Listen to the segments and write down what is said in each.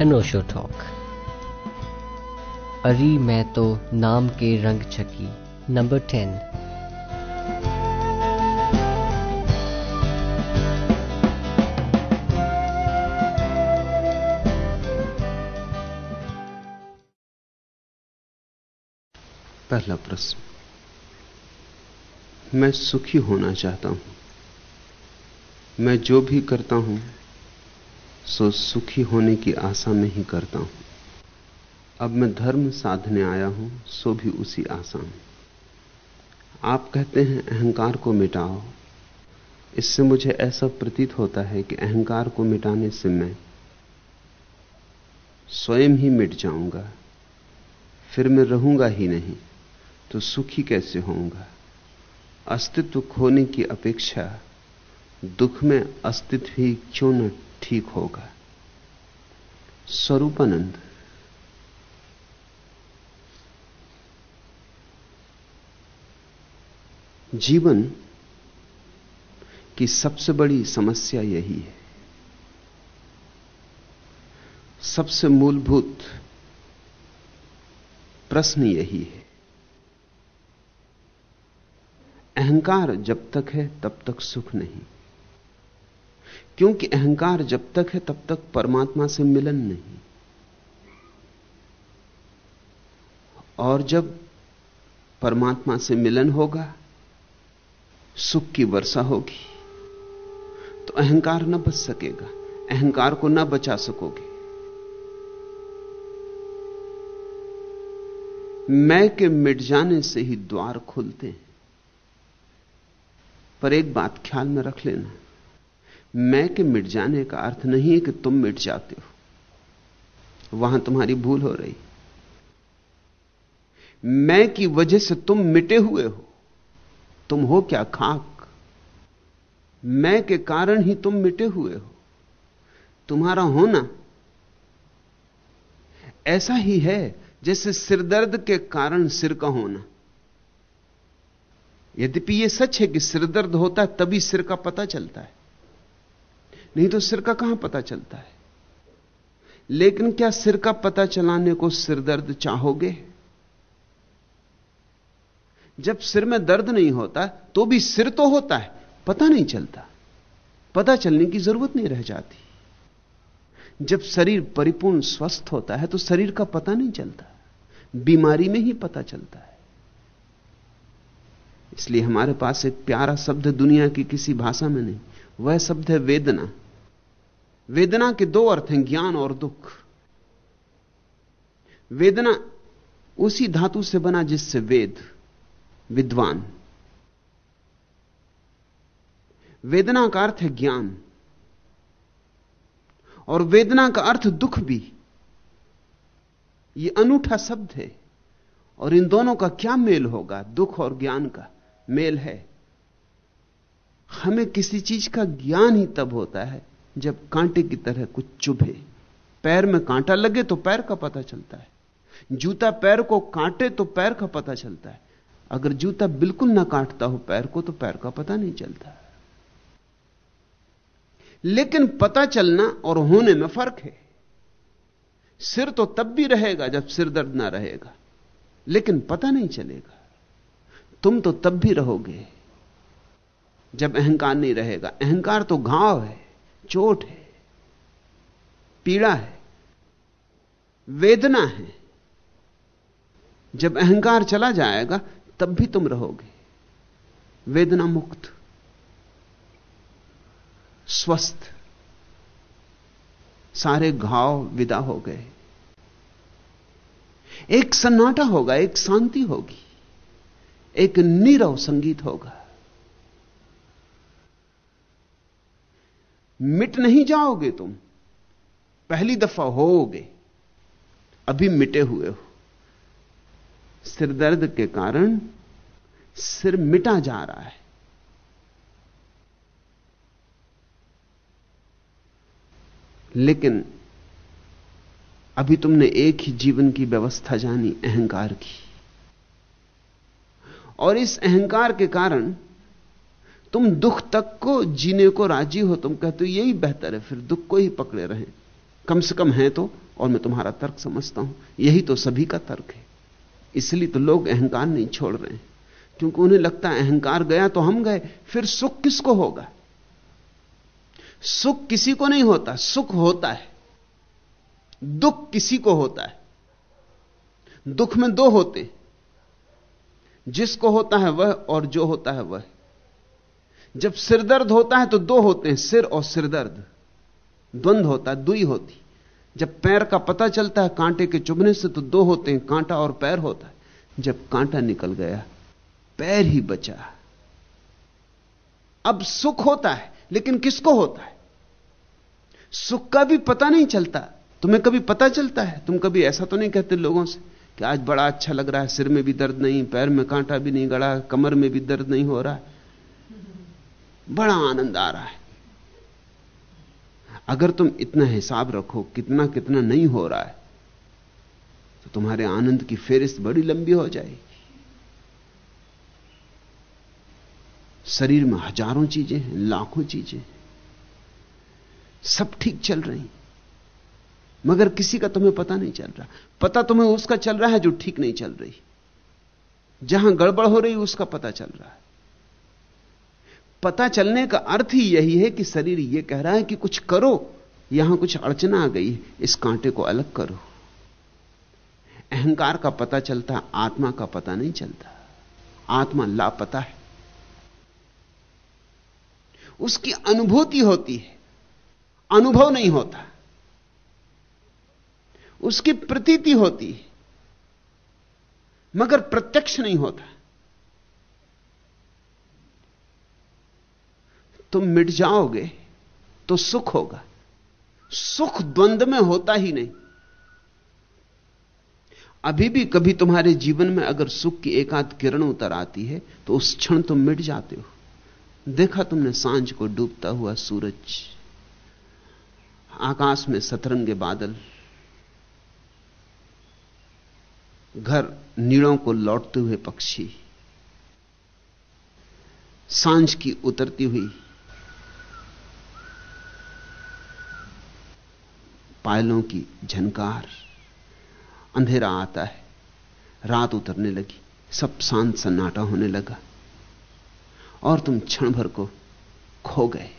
अनोशो talk. अरी, मैं तो नाम के रंग छकी। Number ten. पहला प्रश्न। मैं सुखी होना चाहता हूँ। मैं जो भी करता हूँ सो सुखी होने की आशा में ही करता हूँ। अब मैं धर्म साधने आया हूँ, सो भी उसी आशा में। आप कहते हैं अहंकार को मिटाओ। इससे मुझे ऐसा प्रतीत होता है कि अहंकार को मिटाने से मैं स्वयं ही मिट जाऊँगा। फिर मैं रहूँगा ही नहीं तो सुखी कैसे होऊँगा? अस्तित्व खोने की अपेक्षा दुख में अस्तित्व ही क्यों न ठीक होगा। स्वरूपानंद। जीवन की सबसे बड़ी समस्या यही है। सबसे मूलभूत प्रश्न यही है। अहंकार जब तक है, तब तक सुख नहीं। क्योंकि अहंकार जब तक है, तब तक परमात्मा से मिलन नहीं। और जब परमात्मा से मिलन होगा, सुख की वर्षा होगी तो अहंकार न बच सकेगा, अहंकार को न बचा सकोगे। मैं के मिट जाने से ही द्वार खुलते हैं। पर एक बात ख्याल में रख लेना। मैं के मिट जाने का अर्थ नहीं है कि तुम मिट जाते हो। वहाँ तुम्हारी भूल हो रही। मैं की वजह से तुम मिटे हुए हो। तुम हो क्या खाक? मैं के कारण ही तुम मिटे हुए हो। तुम्हारा होना ऐसा ही है जैसे सिरदर्द के कारण सिर का होना। यद्यपि यह सच है कि सिरदर्द होता है, तभी सिर का पता चलता है। नहीं तो सिर का कहाँ पता चलता है? लेकिन क्या सिर का पता चलाने को सिरदर्द चाहोगे? जब सिर में दर्द नहीं होता तो भी सिर तो होता है, पता नहीं चलता। पता चलने की ज़रूरत नहीं रह जाती। जब शरीर परिपूर्ण स्वस्थ होता है तो शरीर का पता नहीं चलता। बीमारी में ही पता चलता है। इसलिए हमारे पास एक प्यारा शब्द दुनिया की किसी भाषा में नहीं। वह शब्द है वेदना। वेदना के दो अर्थ हैं, ज्ञान और दुख। वेदना उसी धातु से बना जिससे वेद, विद्वान। वेदना का अर्थ है ज्ञान। और वेदना का अर्थ दुख भी। यह अनूठा शब्द है। और इन दोनों का क्या मेल होगा? दुख और ज्ञान का मेल है। हमें किसी चीज़ का ज्ञान ही तब होता है जब कांटे की तरह कुछ चुभे। पैर में कांटा लगे तो पैर का पता चलता है। जूता पैर को कांटे तो पैर का पता चलता है। अगर जूता बिल्कुल ना काटता हो पैर को तो पैर का पता नहीं चलता। लेकिन पता चलना और होने में फ़र्क है। सिर तो तब भी रहेगा जब सिर दर्द ना रहेगा, लेकिन पता नहीं चलेगा। तुम तो तब भी रहोगे। जब अहंकार नहीं रहेगा। अहंकार तो घाव है, चोट है, पीड़ा है, वेदना है। जब अहंकार चला जाएगा, तब भी तुम रहोगे। वेदना मुक्त, स्वस्थ, सारे घाव विदा हो गए। एक सन्नाटा होगा, एक शांति होगी, एक नीरव संगीत होगा। मिट नहीं जाओगे तुम। पहली दफ़ा होोगे, अभी मिटे हुए हो। सिर दर्द के कारण सिर मिटा जा रहा है। लेकिन अभी तुमने एक ही जीवन की व्यवस्था जानी, अहंकार की। और इस अहंकार के कारण तुम दुख तक को जीने को राज़ी हो, तुम कहते हो, यही बेहतर है, फिर दुख को ही पकड़े रहें। कम से कम है तो और मैं तुम्हारा तर्क समझता हूँ। यही तो सभी का तर्क है। इसलिए तो लोग अहंकार नहीं छोड़ रहे हैं। क्योंकि उन्हें लगता है अहंकार गया तो हम गए, फिर सुख किसको होगा? सुख किसी को नहीं होता, सुख होता है। दुख किसी को होता है। दुख में दो होते जिसको होता है वह, और जो होता है वह। जब सिरदर्द होता है तो दो होते हैं, सिर और सिरदर्द। द्वंद होता है, दुई होती। जब पैर का पता चलता है कांटे के चुभने से तो दो होते हैं, कांटा और पैर होता है। जब कांटा निकल गया, पैर ही बचा। अब सुख होता है, लेकिन किसको होता है? सुख का भी पता नहीं चलता। तुम्हें कभी पता चलता है? तुम कभी ऐसा तो नहीं कहते लोगों से कि आज बड़ा अच्छा लग रहा है, सिर में भी दर्द नहीं, पैर में कांटा भी नहीं गड़ा, कमर में भी दर्द नहीं हो रहा। है बड़ा आनंद आ रहा है। अगर तुम इतना हिसाब रखो, कितना कितना नहीं हो रहा है तो तुम्हारे आनंद की फेरिस्त बड़ी लंबी हो जाएगी। शरीर में हज़ारों चीज़ें हैं, लाखों चीज़ें सब ठीक चल रही मगर किसी का तुम्हें पता नहीं चल रहा। पता तुम्हें उसका चल रहा है जो ठीक नहीं चल रही। जहाँ गड़बड़ हो रही उसका पता चल रहा है। पता चलने का अर्थ ही यही है कि शरीर यह कह रहा है कि कुछ करो, यहाँ कुछ अड़चना आ गई इस कांटे को अलग करो। अहंकार का पता चलता, आत्मा का पता नहीं चलता। आत्मा लापता है। उसकी अनुभूति होती है, अनुभव नहीं होता। उसकी प्रतीति होती है, मगर प्रत्यक्ष नहीं होता। तुम मिट जाओगे तो सुख होगा। सुख द्वंद में होता ही नहीं। अभी भी कभी तुम्हारे जीवन में अगर सुख की एकाध किरण उतर आती है तो उस क्षण तुम मिट जाते हो। देखा तुमने साँझ को डूबता हुआ सूरज, आकाश में सतरंगे बादल, घर नीड़ों को लौटते हुए पक्षी, साँझ की उतरती हुई पायलों की झनकार। अंधेरा आता है। रात उतरने लगी। सब शांत सन्नाटा होने लगा। और तुम क्षण भर को खो गए।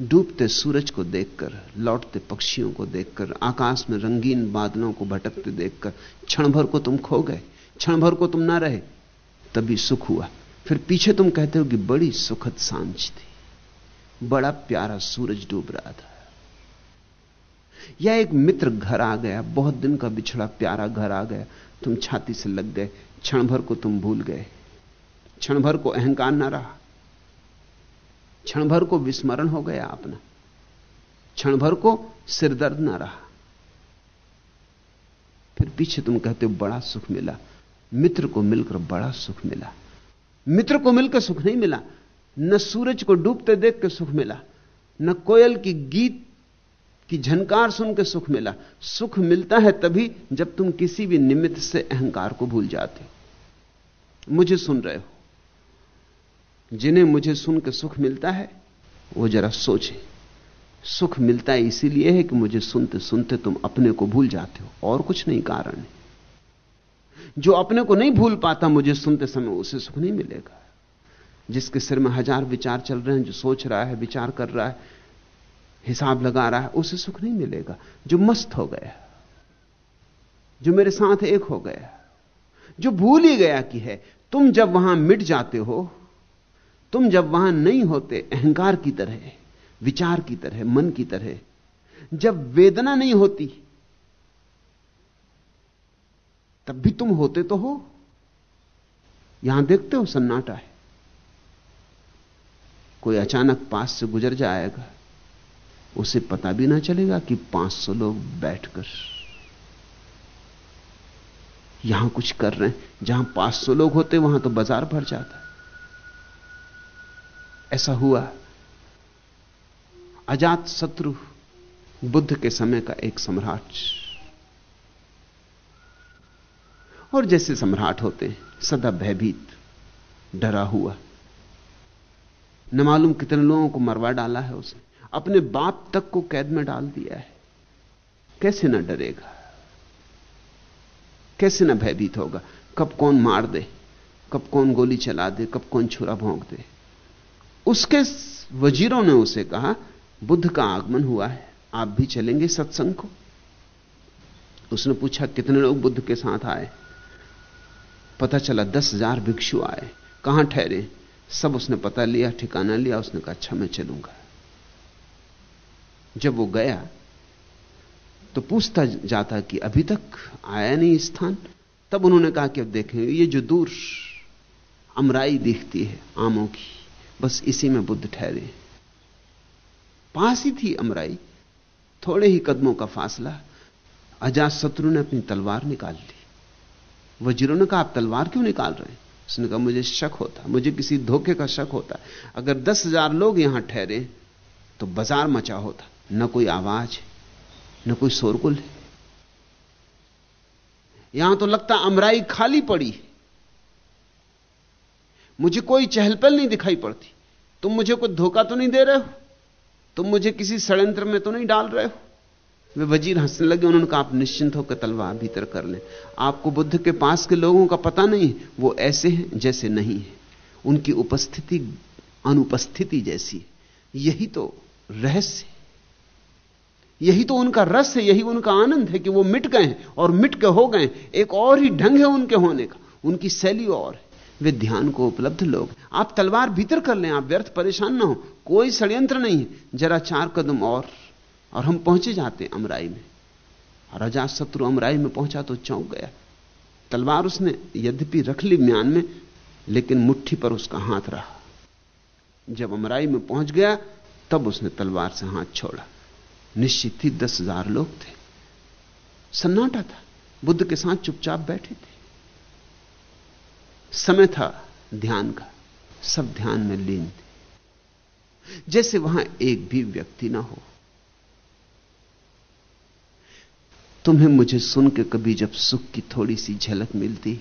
डूबते सूरज को देखकर, लौटते पक्षियों को देखकर, आकाश में रंगीन बादलों को भटकते देखकर, क्षण भर को तुम खो गए। क्षण भर को तुम ना रहे। तभी सुख हुआ। फिर पीछे तुम कहते हो कि बड़ी सुखद साँझ थी। बड़ा प्यारा सूरज डूब रहा था। या एक मित्र घर आ गया, बहुत दिन का बिछड़ा प्यारा घर आ गया, तुम छाती से लग गए, क्षण भर को तुम भूल गए। क्षण भर को अहंकार ना रहा। क्षण भर को विस्मरण हो गया अपना। क्षण भर को सिरदर्द ना रहा। फिर पीछे तुम कहते हो, बड़ा सुख मिला। मित्र को मिलकर बड़ा सुख मिला। मित्र को मिलकर सुख नहीं मिला। न सूरज को डूबते देख के सुख मिला। न कोयल की गीत की झनकार सुन के सुख मिला। सुख मिलता है तभी जब तुम किसी भी निमित्त से अहंकार को भूल जाते हो। मुझे सुन रहे हो। जिन्हें मुझे सुन के सुख मिलता है, वो जरा सोचे। सुख मिलता है इसीलिए है कि मुझे सुनते सुनते तुम अपने को भूल जाते हो। और कुछ नहीं कारण है। जो अपने को नहीं भूल पाता मुझे सुनते समय, उसे सुख नहीं मिलेगा। जिसके सिर में हज़ार विचार चल रहे हैं, जो सोच रहा है, विचार कर रहा है हिसाब लगा रहा है, उसे सुख नहीं मिलेगा। जो मस्त हो गया, जो मेरे साथ एक हो गया, जो भूल ही गया कि है, तुम जब वहाँ मिट जाते हो, तुम जब वहाँ नहीं होते, अहंकार की तरह, विचार की तरह, मन की तरह, जब वेदना नहीं होती, तब भी तुम होते तो हो। यहाँ देखते हो सन्नाटा है। कोई अचानक पास से गुजर जाएगा। उसे पता भी ना चलेगा कि 500 लोग बैठकर यहाँ कुछ कर रहे हैं। जहाँ 500 लोग होते, वहाँ तो बाज़ार भर जाता ऐसा हुआ। अजात शत्रु बुद्ध के समय का एक सम्राट। और जैसे सम्राट होते, सदा भयभीत, डरा हुआ। न मालूम कितने लोगों को मरवा डाला है उसे। अपने बाप तक को कैद में डाल दिया है। कैसे ना डरेगा? कैसे ना भयभीत होगा? कब कौन मार दे? कब कौन गोली चला दे? कब कौन छुरा भोंक दे? उसके वजीरों ने उसे कहा, बुद्ध का आगमन हुआ है, आप भी चलेंगे सत्संग को। उसने पूछा, कितने लोग बुद्ध के साथ आए? पता चला, दस हज़ार भिक्षु आए। कहाँ ठहरे? सब उसने पता लिया, ठिकाना लिया, उसने कहा अच्छा मैं चलूँगा। जब वो गया तो पूछता जाता कि अभी तक आया नहीं स्थान? तब उन्होंने कहा कि अब देखें, ये जो दूर अमराई दिखती है आमों की, बस इसी में बुद्ध ठहरे पास ही थी अमराई, थोड़े ही कदमों का फासला, अजात शत्रु ने अपनी तलवार निकाल ली। वजीरों ने कहा, आप तलवार क्यों निकाल रहे हैं? उसने कहा, मुझे शक होता, मुझे किसी धोखे का शक होता। अगर दस हज़ार लोग यहाँ ठहरे तो बाज़ार मचा होता। न कोई आवाज़ है, न कोई शोरगुल है। यहाँ तो लगता अमराई खाली पड़ी मुझे कोई चहलपहल नहीं दिखाई पड़ती। तुम मुझे कोई धोखा तो नहीं दे रहे हो? तुम मुझे किसी षड्यंत्र में तो नहीं डाल रहे हो? वे वज़ीर हंसने लगे, उन्होंने कहा, आप निश्चिंत होकर तलवार भीतर कर लें। आपको बुद्ध के पास के लोगों का पता नहीं वो ऐसे हैं जैसे नहीं है। उनकी उपस्थिति, अनुपस्थिति जैसी यही तो रहस्य यही तो उनका रस है, यही उनका आनंद है कि वो मिट गए हैं और मिट के हो गए एक और ही ढंग है उनके होने का। उनकी शैली और है। वे ध्यान को उपलब्ध लोग आप तलवार भीतर कर लें, आप व्यर्थ परेशान ना हो। कोई षड्यंत्र नहीं है। जरा चार कदम और और हम पहुँचे जाते हैं अमराई में। और अजात शत्रु अमराई में पहुँचा तो चौंक गया। तलवार उसने यद्यपि रख ली म्यान में, लेकिन मुट्ठी पर उसका हाथ रहा। जब अमराई में पहुँच गया, तब उसने तलवार से हाथ छोड़ा। निश्चित ही दस हज़ार लोग थे। सन्नाटा था। बुद्ध के साथ चुपचाप बैठे थे। समय था ध्यान का। सब ध्यान में लीन थे। जैसे वहाँ एक भी व्यक्ति ना हो। तुम्हें मुझे सुन के कभी जब सुख की थोड़ी सी झलक मिलती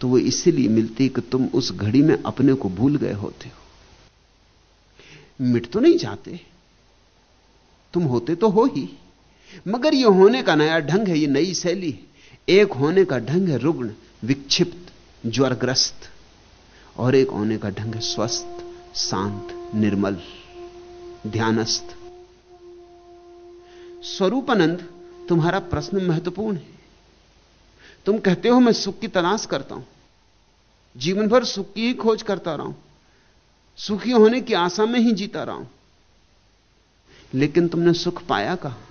तो वो इसीलिए मिलती कि तुम उस घड़ी में अपने को भूल गए होते हो। मिट तो नहीं जाते। तुम होते तो हो ही। मगर यह होने का नया ढंग है यह नई शैली। एक होने का ढंग है रुग्ण, विक्षिप्त, ज्वरग्रस्त। और एक होने का ढंग है स्वस्थ, शांत, निर्मल, ध्यानस्थ। स्वरूपानंद, तुम्हारा प्रश्न महत्वपूर्ण है। तुम कहते हो, मैं सुख की तलाश करता हूँ। जीवन भर सुख की ही खोज करता रहा हूँ। सुखी होने की आशा में ही जीता रहा हूँ। लेकिन तुमने सुख पाया कहाँ?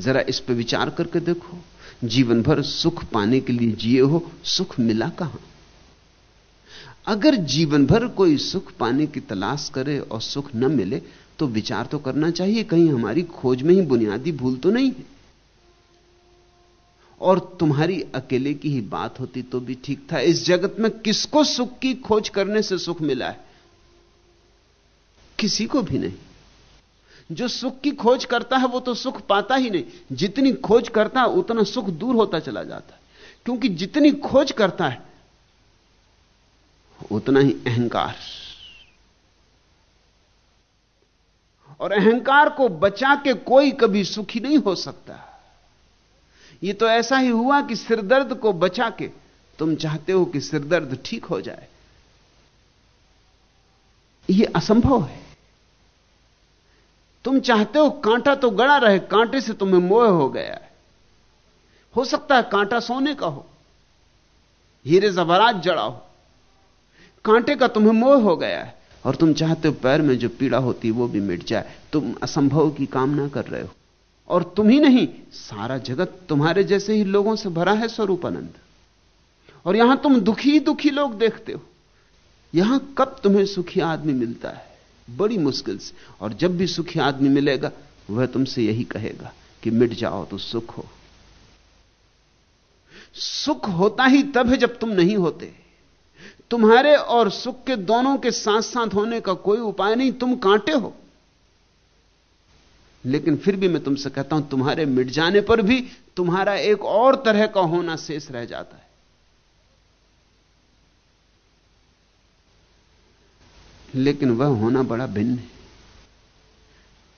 जरा इस पर विचार करके देखो। जीवन भर सुख पाने के लिए जिए हो, सुख मिला कहाँ? अगर जीवन भर कोई सुख पाने की तलाश करे और सुख न मिले तो विचार तो करना चाहिए। कहीं हमारी खोज में ही बुनियादी भूल तो नहीं है। और तुम्हारी अकेले की ही बात होती तो भी ठीक था। इस जगत में किसको सुख की खोज करने से सुख मिला है? किसी को भी नहीं। जो सुख की खोज करता है, वो तो सुख पाता ही नहीं। जितनी खोज करता है, उतना सुख दूर होता चला जाता है। क्योंकि जितनी खोज करता है, उतना ही अहंकार। और अहंकार को बचा के कोई कभी सुखी नहीं हो सकता। यह तो ऐसा ही हुआ कि सिरदर्द को बचा के तुम चाहते हो कि सिरदर्द ठीक हो जाए। यह असंभव है। तुम चाहते हो कांटा तो गड़ा रहे, कांटे से तुम्हें मोह हो गया है। हो सकता है कांटा सोने का हो, हीरे जबरात जड़ा हो, कांटे का तुम्हें मोह हो गया है। और तुम चाहते हो पैर में जो पीड़ा होती वो भी मिट जाए। तुम असंभव की कामना कर रहे हो। और तुम ही नहीं, सारा जगत तुम्हारे जैसे ही लोगों से भरा है स्वरूपानंद। और यहाँ तुम दुखी दुखी लोग देखते हो। यहाँ कब तुम्हें सुखी आदमी मिलता है? बड़ी मुश्किल से। और जब भी सुखी आदमी मिलेगा, वह तुमसे यही कहेगा कि मिट जाओ तो सुख हो। सुख होता ही तब है जब तुम नहीं होते। तुम्हारे और सुख के दोनों के साथ साथ होने का कोई उपाय नहीं, तुम कांटे हो। लेकिन फिर भी मैं तुमसे कहता हूँ, तुम्हारे मिट जाने पर भी तुम्हारा एक और तरह का होना शेष रह जाता है। लेकिन वह होना बड़ा भिन्न है।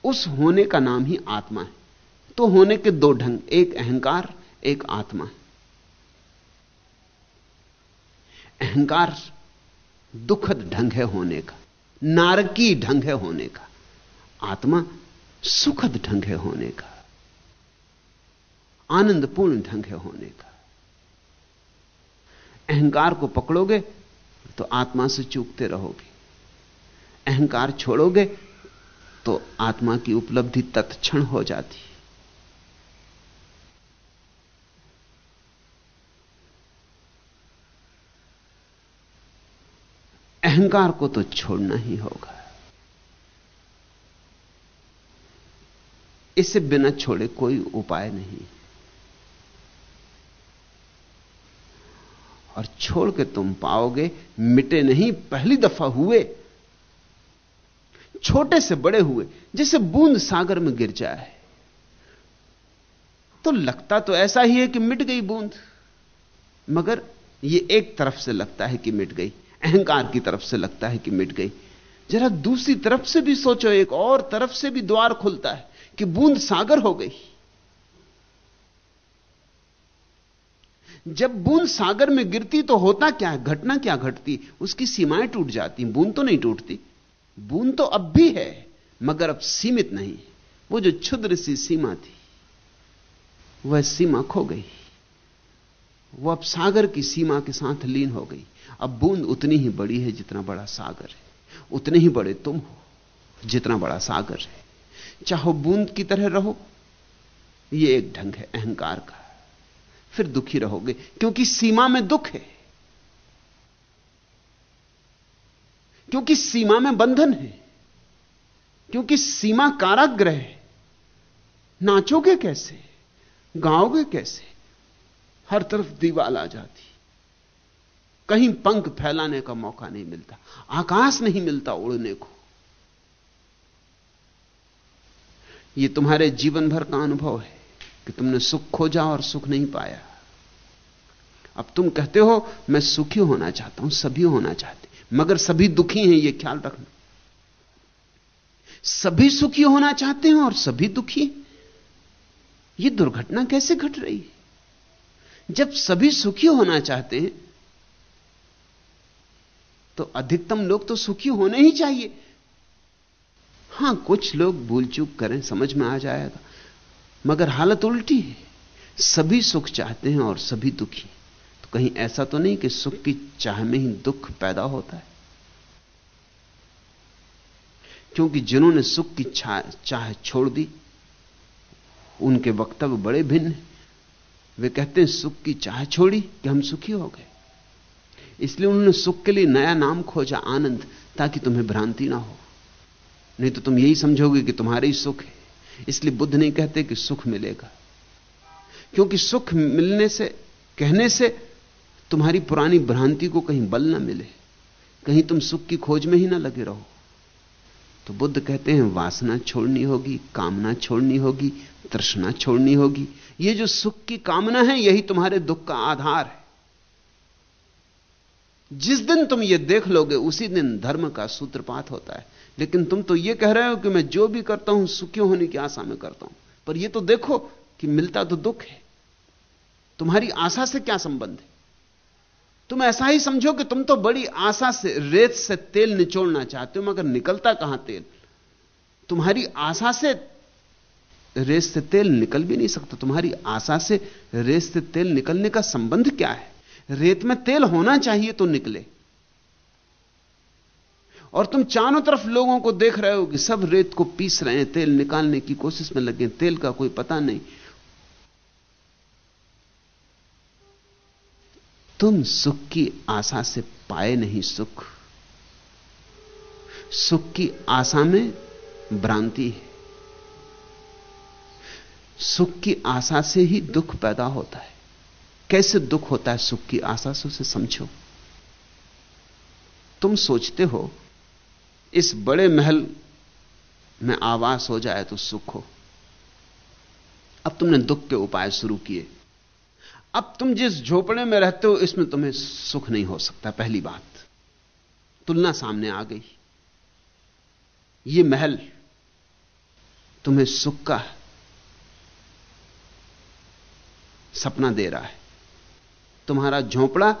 उस होने का नाम ही आत्मा है। तो होने के दो ढंग, एक अहंकार, एक आत्मा अहंकार दुखद ढंग है होने का, नारकी ढंग है होने का, आत्मा सुखद ढंग है होने का, आनंदपूर्ण ढंग है होने का। अहंकार को पकड़ोगे तो आत्मा से चूकते रहोगे। अहंकार छोड़ोगे तो आत्मा की उपलब्धि तत्क्षण हो जाती। अहंकार को तो छोड़ना ही होगा। इसे बिना छोड़े कोई उपाय नहीं। और छोड़ के तुम पाओगे, मिटे नहीं, पहली दफ़ा हुए छोटे से बड़े हुए, जैसे बूंद सागर में गिर जाए। तो लगता तो ऐसा ही है कि मिट गई बूंद, मगर यह एक तरफ़ से लगता है कि मिट गई, अहंकार की तरफ़ से लगता है कि मिट गई। जरा दूसरी तरफ़ से भी सोचो, एक और तरफ़ से भी द्वार खुलता है कि बूंद सागर हो गई। जब बूंद सागर में गिरती तो होता क्या है? घटना क्या घटती? उसकी सीमाएँ टूट जाती, बूंद तो नहीं टूटती। बूंद तो अब भी है, मगर अब सीमित नहीं। वो जो क्षुद्र सी सीमा थी, वह सीमा खो गई। वो अब सागर की सीमा के साथ लीन हो गई। अब बूंद उतनी ही बड़ी है जितना बड़ा सागर है। उतने ही बड़े तुम हो, जितना बड़ा सागर है। चाहो बूंद की तरह रहो यह एक ढंग है अहंकार का। फिर दुखी रहोगे, क्योंकि सीमा में दुख है। क्योंकि सीमा में बंधन है, क्योंकि सीमा काराग्रह है। नाचोगे कैसे? गाओगे कैसे? हर तरफ़ दीवाल आ जाती। कहीं पंख फैलाने का मौका नहीं मिलता, आकाश नहीं मिलता उड़ने को। यह तुम्हारे जीवन भर का अनुभव है कि तुमने सुख खोजा और सुख नहीं पाया। अब तुम कहते हो, मैं सुखी होना चाहता हूँ, सभी होना चाहते मगर सभी दुखी हैं यह ख्याल रखना। सभी सुखी होना चाहते हैं और सभी दुखी यह दुर्घटना कैसे घट रही है? जब सभी सुखी होना चाहते हैं तो अधिकतम लोग तो सुखी होने ही चाहिए। हाँ, कुछ लोग भूल चूक करें, समझ में आ जाएगा। मगर हालत उल्टी है। सभी सुख चाहते हैं और सभी दुखी कहीं ऐसा तो नहीं कि सुख की चाह में ही दुख पैदा होता है? क्योंकि जिन्होंने सुख की चाह छोड़ दी, उनके वक्तव्य बड़े भिन्न हैं। वे कहते हैं, सुख की चाह छोड़ी कि हम सुखी हो गए। इसलिए उन्होंने सुख के लिए नया नाम खोजा, आनंद, ताकि तुम्हें भ्रांति ना हो। नहीं तो तुम यही समझोगे कि तुम्हारे ही सुख है। इसलिए बुद्ध नहीं कहते कि सुख मिलेगा। क्योंकि सुख मिलने से, कहने से तुम्हारी पुरानी भ्रांति को कहीं बल ना मिले, कहीं तुम सुख की खोज में ही ना लगे रहो। तो बुद्ध कहते हैं, वासना छोड़नी होगी, कामना छोड़नी होगी, तृष्णा छोड़नी होगी। ये जो सुख की कामना है, यही तुम्हारे दुख का आधार है। जिस दिन तुम ये देख लोगे, उसी दिन धर्म का सूत्रपात होता है। लेकिन तुम तो ये कह रहे हो कि मैं जो भी करता हूँ सुखी होने की आशा में करता हूँ। पर यह तो देखो कि मिलता तो दुख है। तुम्हारी आशा से क्या संबंध है? तुम ऐसा ही समझो कि तुम तो बड़ी आशा से, रेत से तेल निचोड़ना चाहते हो, मगर निकलता कहाँ तेल? तुम्हारी आशा से रेत से तेल निकल भी नहीं सकता। तुम्हारी आशा से रेत से तेल निकलने का संबंध क्या है? रेत में तेल होना चाहिए तो निकले। और तुम चारों तरफ़ लोगों को देख रहे हो कि सब रेत को पीस रहे हैं, तेल निकालने की कोशिश में लगे तेल का कोई पता नहीं। तुम सुख की आशा से पाए नहीं सुख। सुख की आशा में भ्रांति है। सुख की आशा से ही दुख पैदा होता है। कैसे दुख होता है सुख की आशा से, उसे समझो। तुम सोचते हो, इस बड़े महल में आवास हो जाए तो सुख हो। अब तुमने दुख के उपाय शुरू किए। अब तुम जिस झोपड़े में रहते हो, इसमें तुम्हें सुख नहीं हो सकता। पहली बात, तुलना सामने आ गई। यह महल तुम्हें सुख का सपना दे रहा है। तुम्हारा झोंपड़ा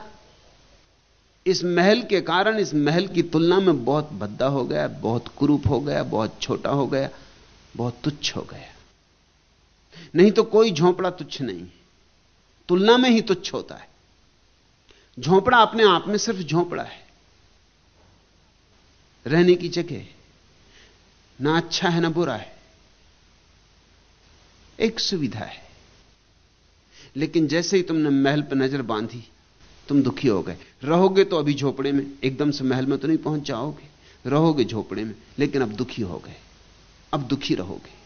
इस महल के कारण, इस महल की तुलना में बहुत भद्दा हो गया, बहुत कुरूप हो गया, बहुत छोटा हो गया, बहुत तुच्छ हो गया। नहीं तो कोई झोंपड़ा तुच्छ नहीं। तुलना में ही तुच्छ होता है। झोंपड़ा अपने आप में सिर्फ़ झोंपड़ा है। रहने की जगह ना अच्छा है ना बुरा है। एक सुविधा है। लेकिन जैसे ही तुमने महल पर नज़र बांधी, तुम दुखी हो गए। रहोगे तो अभी झोपड़े में एकदम से महल में तो नहीं पहुँच जाओगे। रहोगे झोपड़े में, लेकिन अब दुखी हो गए। अब दुखी रहोगे।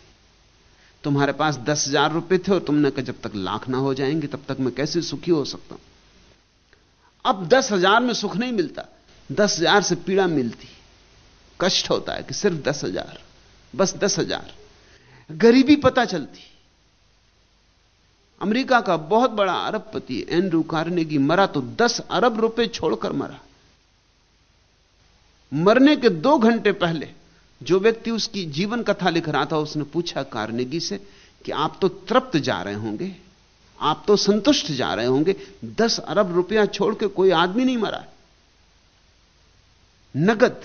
तुम्हारे पास दस हज़ार रुपए थे और तुमने कहा, जब तक लाख ना हो जाएँगे, तब तक मैं कैसे सुखी हो सकता हूँ? अब दस हज़ार में सुख नहीं मिलता। दस हज़ार से पीड़ा मिलती। कष्ट होता है कि सिर्फ़ दस हज़ार। बस दस हज़ार। गरीबी पता चलती। अमेरिका का बहुत बड़ा अरबपति एंड्रू कार्नेगी मरा तो दस अरब रुपए छोड़कर मरा। मरने के दो घंटे पहले जो व्यक्ति उसकी जीवन कथा लिख रहा था, उसने पूछा कार्नेगी से कि आप तो तृप्त जा रहे होंगे, आप तो संतुष्ट जा रहे होंगे, दस अरब रुपया छोड़ के कोई आदमी नहीं मरा। नगद।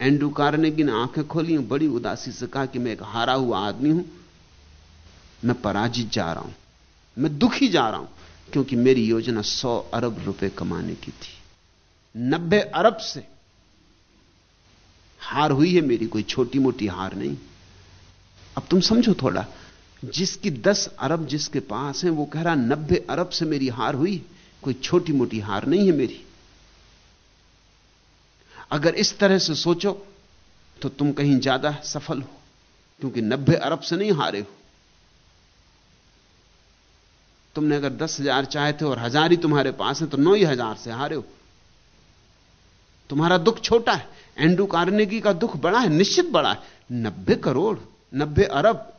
एंड्रू कार्नेगी ने आँखें खोली, बड़ी उदासी से कहा कि मैं एक हारा हुआ आदमी हूँ, मैं पराजित जा रहा हूँ, मैं दुखी जा रहा हूँ, क्योंकि मेरी योजना सौ अरब रुपए कमाने की थी। नब्बे अरब से हार हुई है मेरी, कोई छोटी मोटी हार नहीं। अब तुम समझो थोड़ा, जिसकी दस अरब जिसके पास है, वो कह रहा, नब्बे अरब से मेरी हार हुई, कोई छोटी मोटी हार नहीं है मेरी। अगर इस तरह से सोचो तो तुम कहीं ज़्यादा सफल हो, क्योंकि नब्बे अरब से नहीं हारे हो। तुमने अगर दस हज़ार चाहे थे और हज़ार ही तुम्हारे पास है तो नौ ही हज़ार से हारे हो। तुम्हारा दुख छोटा है एंड्रू कार्नेगी का दुख बड़ा है, निश्चित बड़ा है। नब्बे करोड़, नब्बे अरब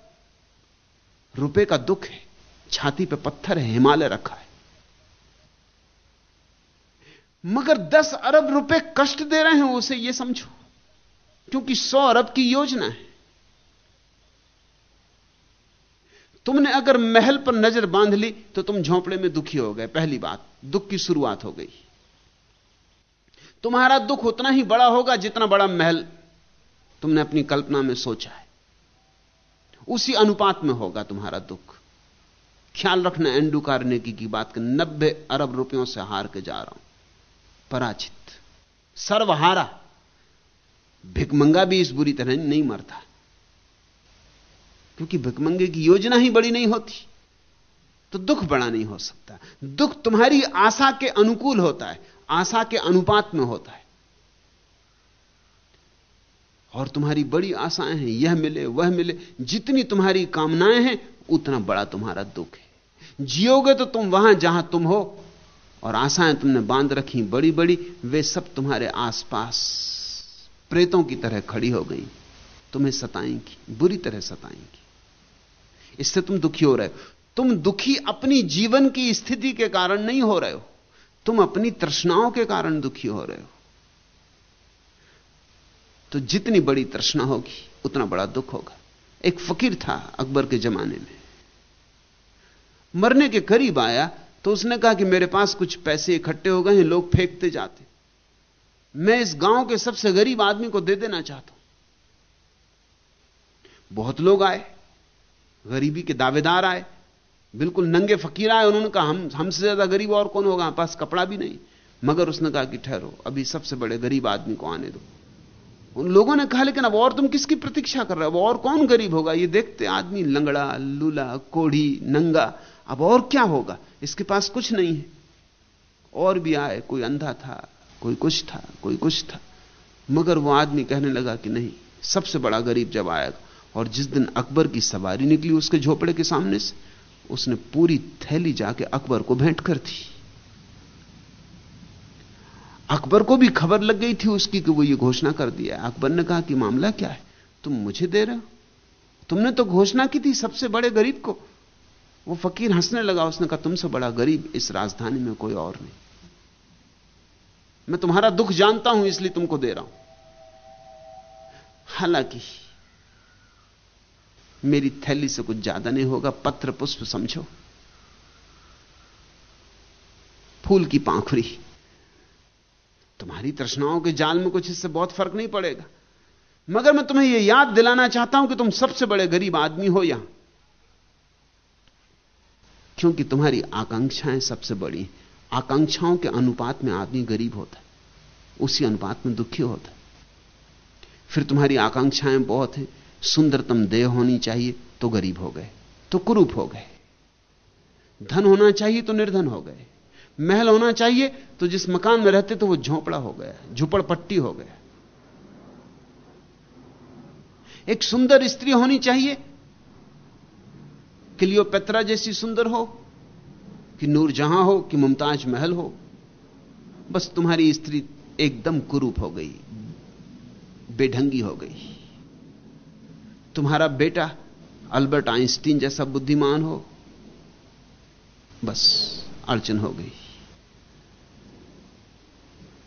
रुपए का दुख है। छाती पे पत्थर है, हिमालय रखा है। मगर दस अरब रुपए कष्ट दे रहे हैं, उसे यह समझो। क्योंकि सौ अरब की योजना है। तुमने अगर महल पर नज़र बाँध ली तो तुम झोंपड़े में दुखी हो गए। पहली बात, दुख की शुरुआत हो गई। तुम्हारा दुख उतना ही बड़ा होगा जितना बड़ा महल तुमने अपनी कल्पना में सोचा है। उसी अनुपात में होगा तुम्हारा दुख। ख्याल रखना एंडू कार्नेगी की बात के नब्बे अरब रुपयों से हार के जा रहा हूँ। पराजित। सर्वहारा। भिकमंगा भी इस बुरी तरह नहीं मरता। क्योंकि भिकमंगे की योजना ही बड़ी नहीं होती। तो दुख बड़ा नहीं हो सकता। दुख तुम्हारी आशा के अनुकूल होता है। आशा के अनुपात में होता है। और तुम्हारी बड़ी आशाएँ हैं, यह मिले, वह मिले, जितनी तुम्हारी कामनाएँ हैं, उतना बड़ा तुम्हारा दुख है। जियोगे तो तुम वहाँ जहाँ तुम हो, और आशाएँ तुमने बाँध रखी बड़ी बड़ी वे सब तुम्हारे आसपास प्रेतों की तरह खड़ी हो गई। तुम्हें सताएँगी, बुरी तरह सताएँगी। इससे तुम दुखी हो रहे हो। तुम दुखी अपनी जीवन की स्थिति के कारण नहीं हो रहे हो। तुम अपनी तृष्णाओं के कारण दुखी हो रहे हो। तो जितनी बड़ी तृष्णा होगी, उतना बड़ा दुख होगा। एक फकीर था अकबर के जमाने में। मरने के करीब आया तो उसने कहा कि मेरे पास कुछ पैसे इकट्ठे हो गए हैं, लोग फेंकते जाते। मैं इस गाँव के सबसे गरीब आदमी को दे देना चाहता हूँ। बहुत लोग आए, गरीबी के दावेदार आए बिल्कुल नंगे फकीर आए, उन्होंने कहा, हम, हमसे ज़्यादा गरीब और कौन होगा? पास कपड़ा भी नहीं। मगर उसने कहा कि, ठहरो, अभी सबसे बड़े गरीब आदमी को आने दो। उन लोगों ने कहा, लेकिन अब और तुम किसकी प्रतीक्षा कर रहे हो? और कौन गरीब होगा? ये देखते आदमी, लंगड़ा, लूला, कोढ़ी, नंगा, अब और क्या होगा? इसके पास कुछ नहीं है। और भी आए, कोई अंधा था, कोई कुछ था, कोई कुछ था। मगर वो आदमी कहने लगा कि, नहीं, सबसे बड़ा गरीब जब आएगा और जिस दिन अकबर की सवारी निकली उसके झोपड़े के सामने से उसने पूरी थैली जाके अकबर को भेंट कर दी। अकबर को भी खबर लग गई थी उसकी कि वो ये घोषणा कर दिया अकबर ने कहा कि मामला क्या है? तुम मुझे दे रहे हो। तुमने तो घोषणा की थी सबसे बड़े गरीब को। वो फकीर हंसने लगा, उसने कहा, तुमसे बड़ा गरीब इस राजधानी में कोई और नहीं। मैं तुम्हारा दुख जानता हूँ, इसलिए तुमको दे रहा हूँ। हालाँकि मेरी थैली से कुछ ज़्यादा नहीं होगा, पत्र पुष्प समझो। फूल की पांखुरी तुम्हारी तृष्णाओं के जाल में कुछ इससे बहुत फ़र्क नहीं पड़ेगा। मगर मैं तुम्हें यह याद दिलाना चाहता हूँ कि तुम सबसे बड़े गरीब आदमी हो यहाँ। क्योंकि तुम्हारी आकांक्षाएँ सबसे बड़ी आकांक्षाओं के अनुपात में आदमी गरीब होता है। उसी अनुपात में दुखी होता है। फिर तुम्हारी आकांक्षाएँ बहुत हैं। सुंदरतम देह होनी चाहिए तो गरीब हो गए तो कुरूप हो गए। धन होना चाहिए तो निर्धन हो गए। महल होना चाहिए तो जिस मकान में रहते तो वो झोंपड़ा हो गया झुपड़पट्टी हो गया। एक सुंदर स्त्री होनी चाहिए, क्लियोपेत्रा जैसी सुंदर हो, कि नूरजहां हो, कि मुमताज़ महल हो, बस तुम्हारी स्त्री एकदम कुरूप हो गई, बेढंगी हो गई। तुम्हारा बेटा अल्बर्ट आइंस्टीन जैसा बुद्धिमान हो। बस, अड़चन हो गई।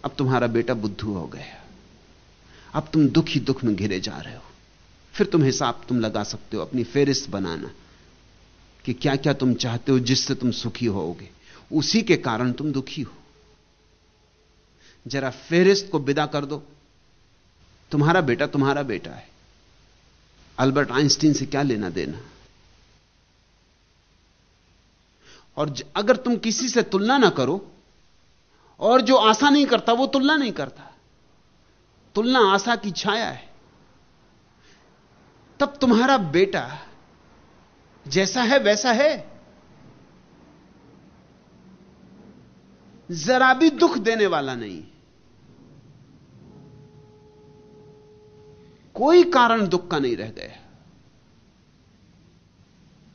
अब तुम्हारा बेटा बुद्धू हो गया। अब तुम दुखी दुख में घिरे जा रहे हो। फिर तुम हिसाब तुम लगा सकते हो अपनी फेरिस्त बनाना कि क्या क्या तुम चाहते हो जिससे तुम सुखी होोगे उसी के कारण तुम दुखी हो। जरा फेरिस्त को विदा कर दो। तुम्हारा बेटा तुम्हारा बेटा है। अल्बर्ट आइंस्टीन से क्या लेना देना? और अगर तुम किसी से तुलना ना करो, और जो आशा नहीं करता, वो तुलना नहीं करता। तुलना आशा की छाया है। तब तुम्हारा बेटा जैसा है, वैसा है। जरा भी दुख देने वाला नहीं। कोई कारण दुख का नहीं रह गया।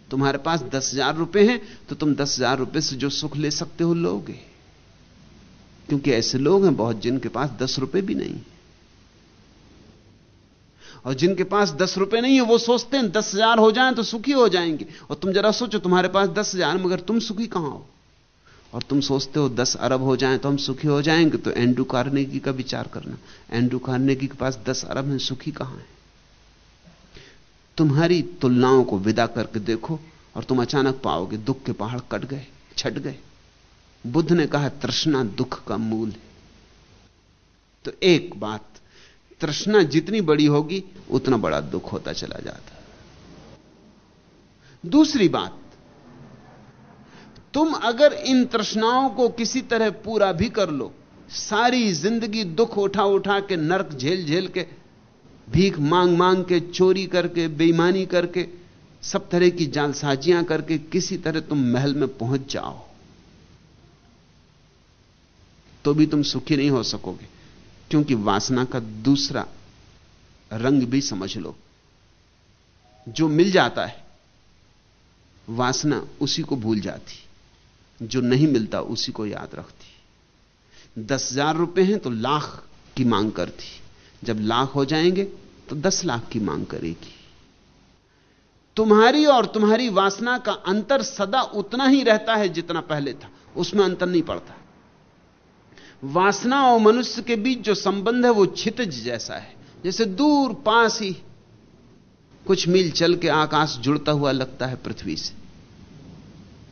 तुम्हारे पास दस हज़ार रुपए हैं तो तुम दस हज़ार रुपए से जो सुख ले सकते हो लोगे। क्योंकि ऐसे लोग हैं बहुत जिनके पास दस रुपए भी नहीं। और जिनके पास दस रुपए नहीं है, वो सोचते हैं दस हज़ार हो जाए तो सुखी हो जाएँगे। और तुम जरा सोचो, तुम्हारे पास दस हज़ार, मगर तुम सुखी कहाँ हो? और तुम सोचते हो दस अरब हो जाए तो हम सुखी हो जाएँगे तो एंड्रू कार्नेगी का विचार करना। एंड्रू कार्नेगी के पास दस अरब है, सुखी कहाँ है? तुम्हारी तुलनाओं को विदा करके देखो और तुम अचानक पाओगे दुख के पहाड़ कट गए, छट गए। बुद्ध ने कहा, तृष्णा दुख का मूल है। तो एक बात, तृष्णा जितनी बड़ी होगी, उतना बड़ा दुख होता चला जाता। दूसरी बात तुम अगर इन तृष्णाओं को किसी तरह पूरा भी कर लो, सारी ज़िंदगी दुख उठा उठा के नरक झेल झेल के, भीख मांग मांग के, चोरी करके, बेईमानी करके, सब तरह की जालसाजियाँ करके किसी तरह तुम महल में पहुँच जाओ तो भी तुम सुखी नहीं हो सकोगे, क्योंकि वासना का दूसरा रंग भी समझ लो। जो मिल जाता है, वासना उसी को भूल जाती। जो नहीं मिलता उसी को याद रखती। दस हज़ार रुपए हैं तो लाख की मांग करती। जब लाख हो जाएँगे तो दस लाख की मांग करेगी। तुम्हारी और तुम्हारी वासना का अंतर सदा उतना ही रहता है जितना पहले था। उसमें अंतर नहीं पड़ता। वासना और मनुष्य के बीच जो संबंध है वो छितज जैसा है। जैसे दूर पास ही कुछ मील चल के आकाश जुड़ता हुआ लगता है पृथ्वी से।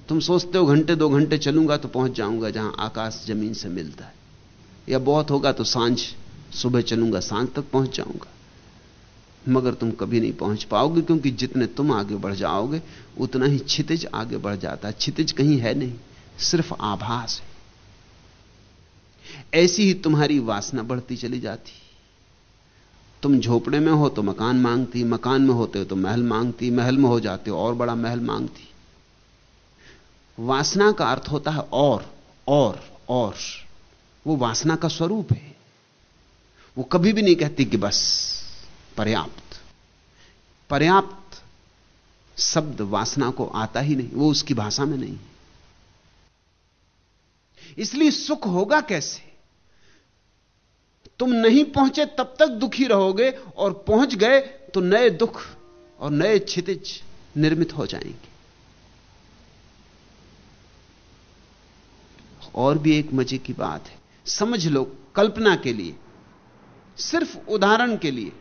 तुम सोचते हो घंटे दो घंटे चलूँगा तो पहुँच जाऊँगा जहाँ आकाश ज़मीन से मिलता है। या बहुत होगा तो साँझ, सुबह चलूँगा, साँझ तक पहुँच जाऊँगा। मगर तुम कभी नहीं पहुँच पाओगे, क्योंकि जितने तुम आगे बढ़ जाओगे, उतना ही छितिज आगे बढ़ जाता है। छितिज कहीं है नहीं, सिर्फ़ आभास है। ऐसी ही तुम्हारी वासना बढ़ती चली जाती। तुम झोपड़े में हो तो मकान मांगती, मकान में होते हो तो महल मांगती, महल में हो जाते हो और बड़ा महल मांगती। वासना का अर्थ होता है और और और। वो वासना का स्वरूप है। वो कभी भी नहीं कहती कि बस, पर्याप्त। पर्याप्त शब्द वासना को आता ही नहीं, वो उसकी भाषा में नहीं। इसलिए सुख होगा कैसे? तुम नहीं पहुँचे तब तक दुखी रहोगे, और पहुँच गए तो नए दुख और नए छितिज निर्मित हो जाएँगे। और भी एक मज़े की बात है। समझ लो, कल्पना के लिए, सिर्फ़ उदाहरण के लिए,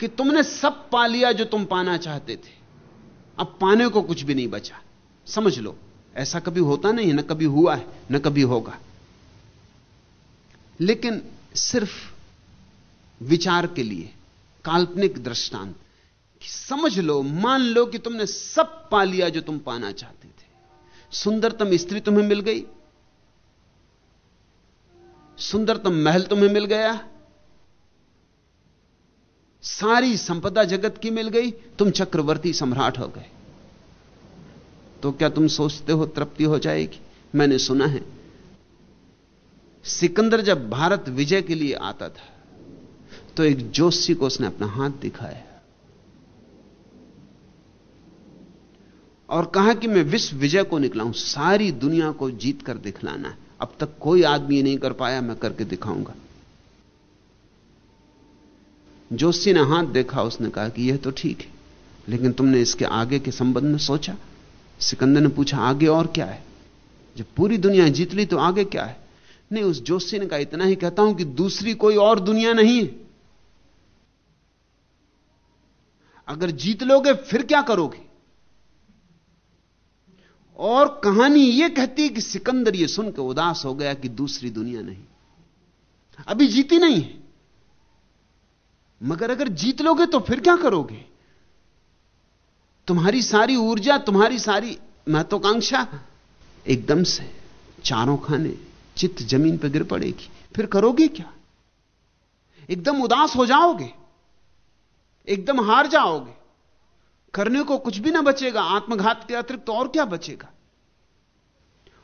कि तुमने सब पा लिया जो तुम पाना चाहते थे। अब पाने को कुछ भी नहीं बचा। समझ लो, ऐसा कभी होता नहीं है, न कभी हुआ है, न कभी होगा। लेकिन सिर्फ़ विचार के लिए, काल्पनिक दृष्टांत समझ लो, मान लो कि तुमने सब पा लिया जो तुम पाना चाहते सुंदरतम स्त्री तुम्हें मिल गई, सुंदरतम महल तुम्हें मिल गया, सारी संपदा जगत की मिल गई, तुम चक्रवर्ती सम्राट हो गए। तो क्या तुम सोचते हो तृप्ति हो जाएगी? मैंने सुना है, सिकंदर जब भारत विजय के लिए आता था तो एक जोशी को उसने अपना हाथ दिखाया। और कहा कि मैं विश्व विजय को निकला हूँ सारी दुनिया को जीत कर दिखलाना है। अब तक कोई आदमी नहीं कर पाया, मैं करके दिखाऊँगा। जोशी ने हाथ देखा, उसने कहा कि यह तो ठीक है, लेकिन तुमने इसके आगे के संबंध में सोचा? सिकंदर ने पूछा, आगे और क्या है? जब पूरी दुनिया जीत ली तो आगे क्या है? नहीं, उस जोशी ने कहा, इतना ही कहता हूँ कि दूसरी कोई और दुनिया नहीं है। अगर जीत लोगे, फिर क्या करोगे? और कहानी यह कहती है कि सिकंदर यह सुनकर उदास हो गया कि दूसरी दुनिया नहीं। अभी जीती नहीं है। मगर अगर जीत लोगे तो फिर क्या करोगे? तुम्हारी सारी ऊर्जा, तुम्हारी सारी महत्वाकांक्षा एकदम से चारों खाने चित्त ज़मीन पर गिर पड़ेगी। फिर करोगे क्या? एकदम उदास हो जाओगे। एकदम हार जाओगे। करने को कुछ भी ना बचेगा, आत्मघात के अतिरिक्त तो और क्या बचेगा?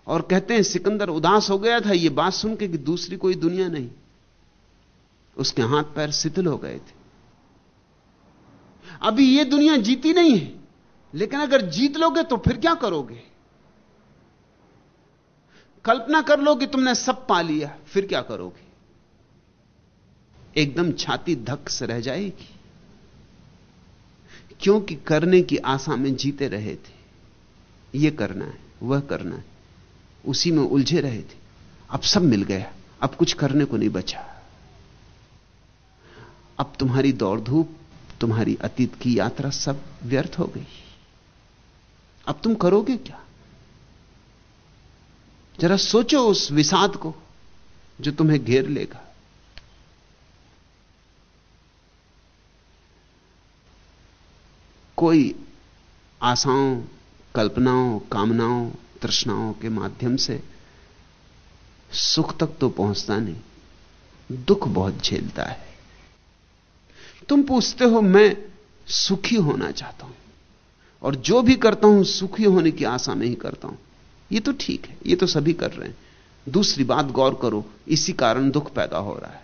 और कहते हैं, सिकंदर उदास हो गया था यह बात सुन के दूसरी कोई दुनिया नहीं। उसके हाथ पैर शिथिल हो गए थे। अभी यह दुनिया जीती नहीं है, लेकिन अगर जीत लोगे तो फिर क्या करोगे? कल्पना कर लो कि तुमने सब पा लिया, फिर क्या करोगे? एकदम छाती धक से रह जाएगी। क्योंकि करने की आशा में जीते रहे थे। यह करना है, वह करना है। उसी में उलझे रहे थे। अब सब मिल गया। अब कुछ करने को नहीं बचा। अब तुम्हारी दौड़ धूप, तुम्हारी अतीत की यात्रा सब व्यर्थ हो गई। अब तुम करोगे क्या? जरा सोचो उस विषाद को जो तुम्हें घेर लेगा। कोई आशाओं, कल्पनाओं, कामनाओं, तृष्णाओं के माध्यम से सुख तक तो पहुँचता नहीं, दुख बहुत झेलता है। तुम पूछते हो, मैं सुखी होना चाहता हूँ, और जो भी करता हूँ, सुखी होने की आशा में ही करता हूँ। ये तो ठीक है, ये तो सभी कर रहे हैं। दूसरी बात गौर करो, इसी कारण दुख पैदा हो रहा है।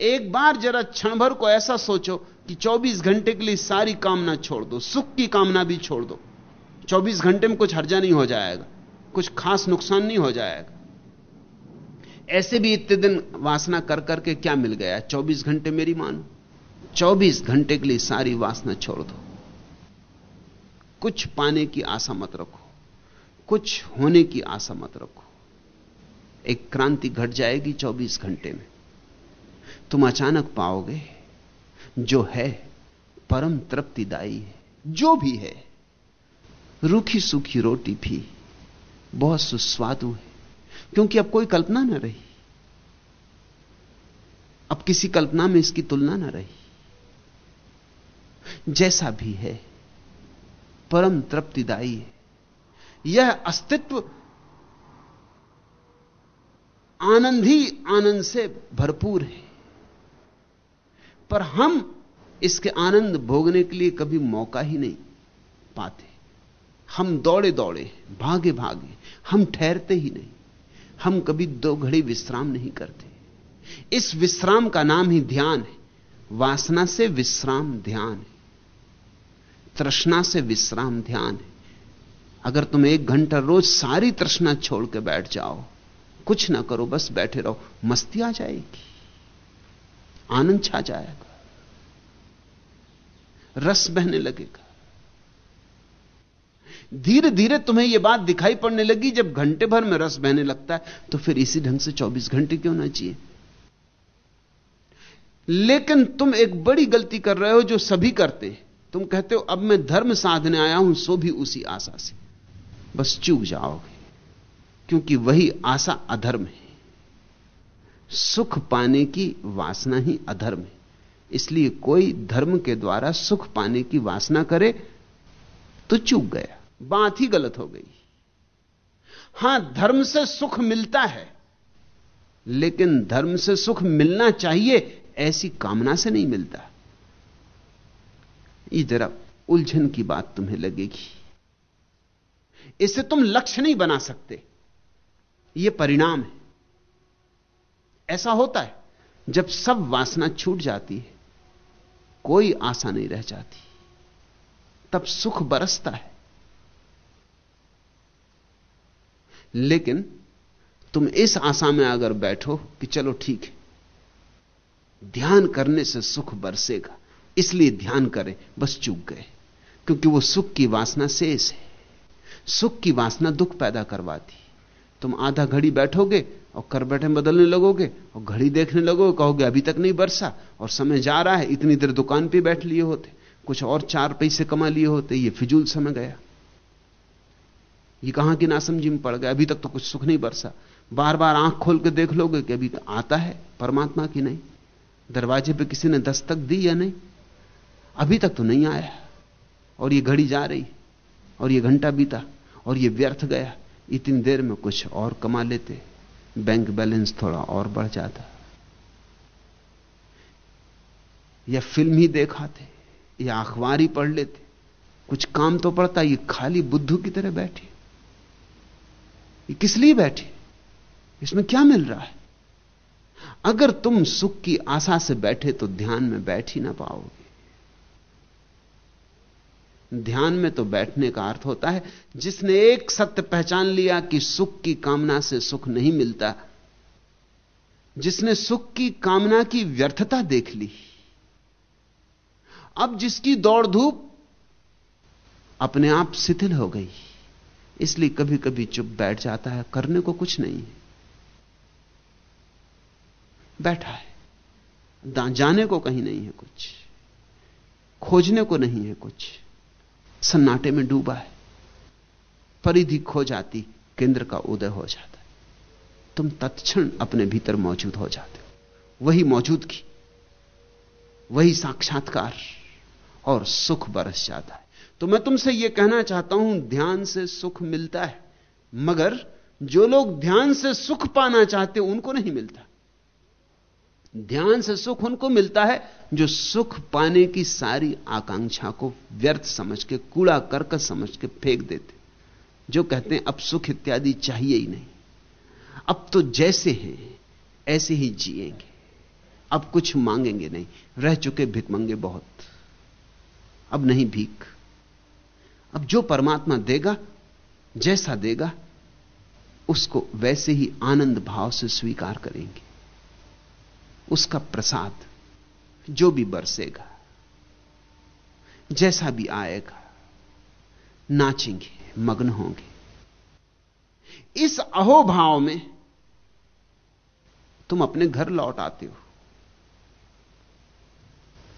एक बार जरा क्षण भर को ऐसा सोचो कि 24 घंटे के लिए सारी कामना छोड़ दो, सुख की कामना भी छोड़ दो। 24 घंटे में कुछ हर्जा नहीं हो जाएगा, कुछ खास नुकसान नहीं हो जाएगा। ऐसे भी इतने दिन वासना कर करके क्या मिल गया? 24 घंटे मेरी मानो। 24 घंटे के लिए सारी वासना छोड़ दो। कुछ पाने की आशा मत रखो। कुछ होने की आशा मत रखो। एक क्रांति घट जाएगी 24 घंटे में। तुम अचानक पाओगे, जो है परम तृप्तिदायी है, जो भी है, रूखी सूखी रोटी भी बहुत सुस्वादु है, क्योंकि अब कोई कल्पना ना रही। अब किसी कल्पना में इसकी तुलना ना रही। जैसा भी है, परम तृप्तिदायी है। यह अस्तित्व आनंद ही आनंद से भरपूर है। पर हम इसके आनंद भोगने के लिए कभी मौका ही नहीं पाते। हम दौड़े दौड़े, भागे भागे, हम ठहरते ही नहीं। हम कभी दो घड़ी विश्राम नहीं करते। इस विश्राम का नाम ही ध्यान है। वासना से विश्राम ध्यान है। तृष्णा से विश्राम ध्यान है। अगर तुम एक घंटा रोज सारी तृष्णा छोड़ के बैठ जाओ, कुछ ना करो, बस बैठे रहो, मस्ती आ जाएगी। आनंद छा जाएगा। रस बहने लगेगा। धीरे धीरे तुम्हें यह बात दिखाई पड़ने लगी, जब घंटे भर में रस बहने लगता है तो फिर इसी ढंग से 24 घंटे क्यों ना चाहिए लेकिन तुम एक बड़ी गलती कर रहे हो जो सभी करते हैं। तुम कहते हो, अब मैं धर्म साधने आया हूँ, सो भी उसी आशा से। बस चूक जाओगे, क्योंकि वही आशा अधर्म है। सुख पाने की वासना ही अधर्म है। इसलिए कोई धर्म के द्वारा सुख पाने की वासना करे तो चूक गया, बात ही गलत हो गई। हाँ, धर्म से सुख मिलता है, लेकिन धर्म से सुख मिलना चाहिए, ऐसी कामना से नहीं मिलता। ये जरा उलझन की बात तुम्हें लगेगी। इसे तुम लक्ष्य नहीं बना सकते। यह परिणाम है। ऐसा होता है, जब सब वासना छूट जाती है, कोई आशा नहीं रह जाती, तब सुख बरसता है। लेकिन तुम इस आशा में अगर बैठो कि चलो ठीक है, ध्यान करने से सुख बरसेगा, इसलिए ध्यान करें, बस चूक गए, क्योंकि वो सुख की वासना शेष है। सुख की वासना दुख पैदा करवाती। तुम आधा घड़ी बैठोगे और कर बैठे बदलने लगोगे और घड़ी देखने लगोगे, कहोगे, अभी तक नहीं बरसा और समय जा रहा है, इतनी देर दुकान पे बैठ लिए होते, कुछ और चार पैसे कमा लिए होते, ये फिजूल समय गया। ये कहाँ की नासमझी में पड़ गया? अभी तक तो कुछ सुख नहीं बरसा। बार बार आँख खोल के देख लोगे कि अभी आता है परमात्मा की नहीं। दरवाजे पे किसी ने दस्तक दी या नहीं? अभी तक तो नहीं आया। और ये घड़ी जा रही, और ये घंटा बीता, और ये व्यर्थ गया। इतनी देर में कुछ और कमा लेते। बैंक बैलेंस थोड़ा और बढ़ जाता। या फ़िल्म ही देखाते, या अखबार ही पढ़ लेते। कुछ काम तो पड़ता, ये खाली बुद्धू की तरह बैठी। ये किस लिए बैठी? इसमें क्या मिल रहा है? अगर तुम सुख की आशा से बैठे तो ध्यान में बैठ ही ना पाओगे। ध्यान में तो बैठने का अर्थ होता है, जिसने एक सत्य पहचान लिया कि सुख की कामना से सुख नहीं मिलता, जिसने सुख की कामना की व्यर्थता देख ली, अब जिसकी दौड़ धूप अपने आप शिथिल हो गई, इसलिए कभी कभी चुप बैठ जाता है, करने को कुछ नहीं है। बैठा है जाने को कहीं नहीं है कुछ, खोजने को नहीं है कुछ। सन्नाटे में डूबा है। परिधि खो जाती, केंद्र का उदय हो जाता है। तुम तत्क्षण अपने भीतर मौजूद हो जाते हो। वही मौजूदगी, वही साक्षात्कार और सुख बरस जाता है। तो मैं तुमसे यह कहना चाहता हूँ, ध्यान से सुख मिलता है, मगर जो लोग ध्यान से सुख पाना चाहते उनको नहीं मिलता। ध्यान से सुख उनको मिलता है, जो सुख पाने की सारी आकांक्षा को व्यर्थ समझ के, कूड़ा करकट समझ के फेंक देते। जो कहते हैं, अब सुख इत्यादि चाहिए ही नहीं। अब तो जैसे हैं, ऐसे ही जिएँगे। अब कुछ मांगेंगे नहीं। रह चुके भिकमंगे बहुत। अब नहीं भीख। अब जो परमात्मा देगा, जैसा देगा, उसको वैसे ही आनंद भाव से स्वीकार करेंगे। उसका प्रसाद, जो भी बरसेगा, जैसा भी आएगा, नाचेंगे, मग्न होंगे। इस अहोभाव में तुम अपने घर लौट आते हो,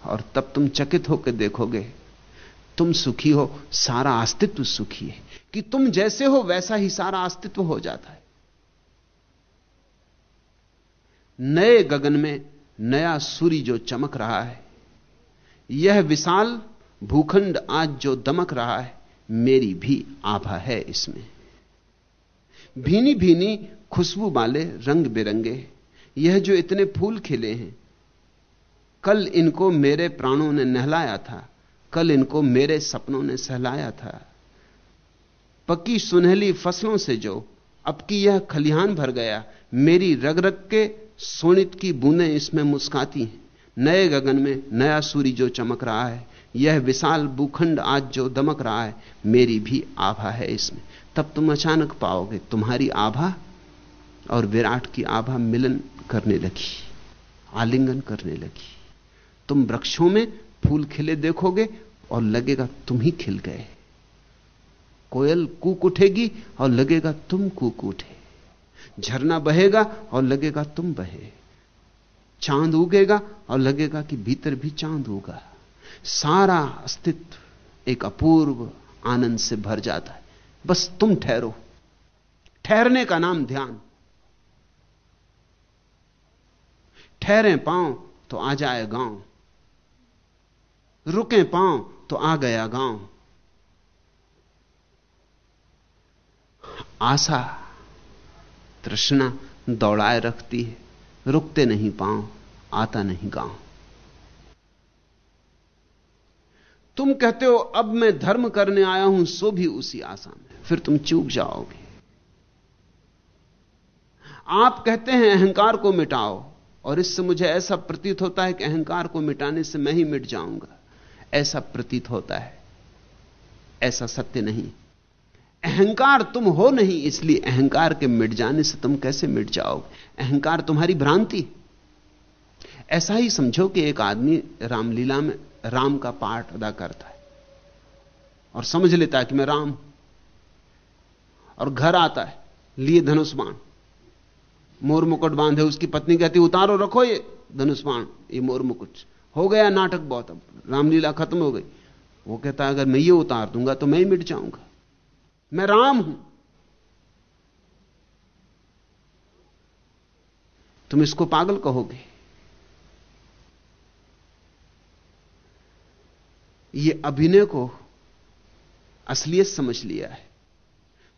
और तब तुम चकित होकर देखोगे, तुम सुखी हो, सारा अस्तित्व सुखी है। कि तुम जैसे हो, वैसा ही सारा अस्तित्व हो जाता है। नए गगन में नया सूर्य जो चमक रहा है। यह विशाल भूखंड आज जो दमक रहा है, मेरी भी आभा है इसमें। भीनी भीनी खुशबू वाले रंग बिरंगे, यह जो इतने फूल खिले हैं, कल इनको मेरे प्राणों ने नहलाया था, कल इनको मेरे सपनों ने सहलाया था। पक्की सुनहली फ़सलों से जो, अब की यह खलिहान भर गया, मेरी रग रग के सोनित की बूंदें इसमें मुस्काती हैं। नए गगन में नया सूर्य जो चमक रहा है, यह विशाल भूखंड आज जो दमक रहा है, मेरी भी आभा है इसमें। तब तुम अचानक पाओगे, तुम्हारी आभा और विराट की आभा मिलन करने लगी, आलिंगन करने लगी। तुम वृक्षों में फूल खिले देखोगे और लगेगा तुम ही खिल गए। कोयल कूक उठेगी और लगेगा तुम कूक उठे। झरना बहेगा और लगेगा तुम बहे। चाँद उगेगा और लगेगा कि भीतर भी चाँद उगा। सारा अस्तित्व एक अपूर्व आनंद से भर जाता है। बस तुम ठहरो। ठहरने का नाम ध्यान। ठहरे पाँव तो आ जाए गाँव। रुके पाँव तो आ गया गाँव। आशा तृष्णा दौड़ाए रखती है। रुकते नहीं पाँव, आता नहीं गाँव। तुम कहते हो, अब मैं धर्म करने आया हूँ, सो भी उसी आशा में। फिर तुम चूक जाओगे। आप कहते हैं, अहंकार को मिटाओ, और इससे मुझे ऐसा प्रतीत होता है कि अहंकार को मिटाने से मैं ही मिट जाऊँगा। ऐसा प्रतीत होता है, ऐसा सत्य नहीं। अहंकार तुम हो नहीं, इसलिए अहंकार के मिट जाने से तुम कैसे मिट जाओगे? अहंकार तुम्हारी भ्रांति। ऐसा ही समझो कि एक आदमी रामलीला में राम का पाठ अदा करता है और समझ लेता है कि मैं राम और घर आता है, लिए धनुष बाण। मोर मुकुट बांधे, उसकी पत्नी कहती, उतारो, रखो ये धनुष बाण। ये मोर मुकुट। हो गया नाटक बहुत अब, रामलीला खत्म हो गई। वो कहता है अगर मैं ये उतार दूँगा तो मैं ही मिट जाऊँगा। मैं राम हूँ। तुम इसको पागल कहोगे। ये अभिनय को असलियत समझ लिया है।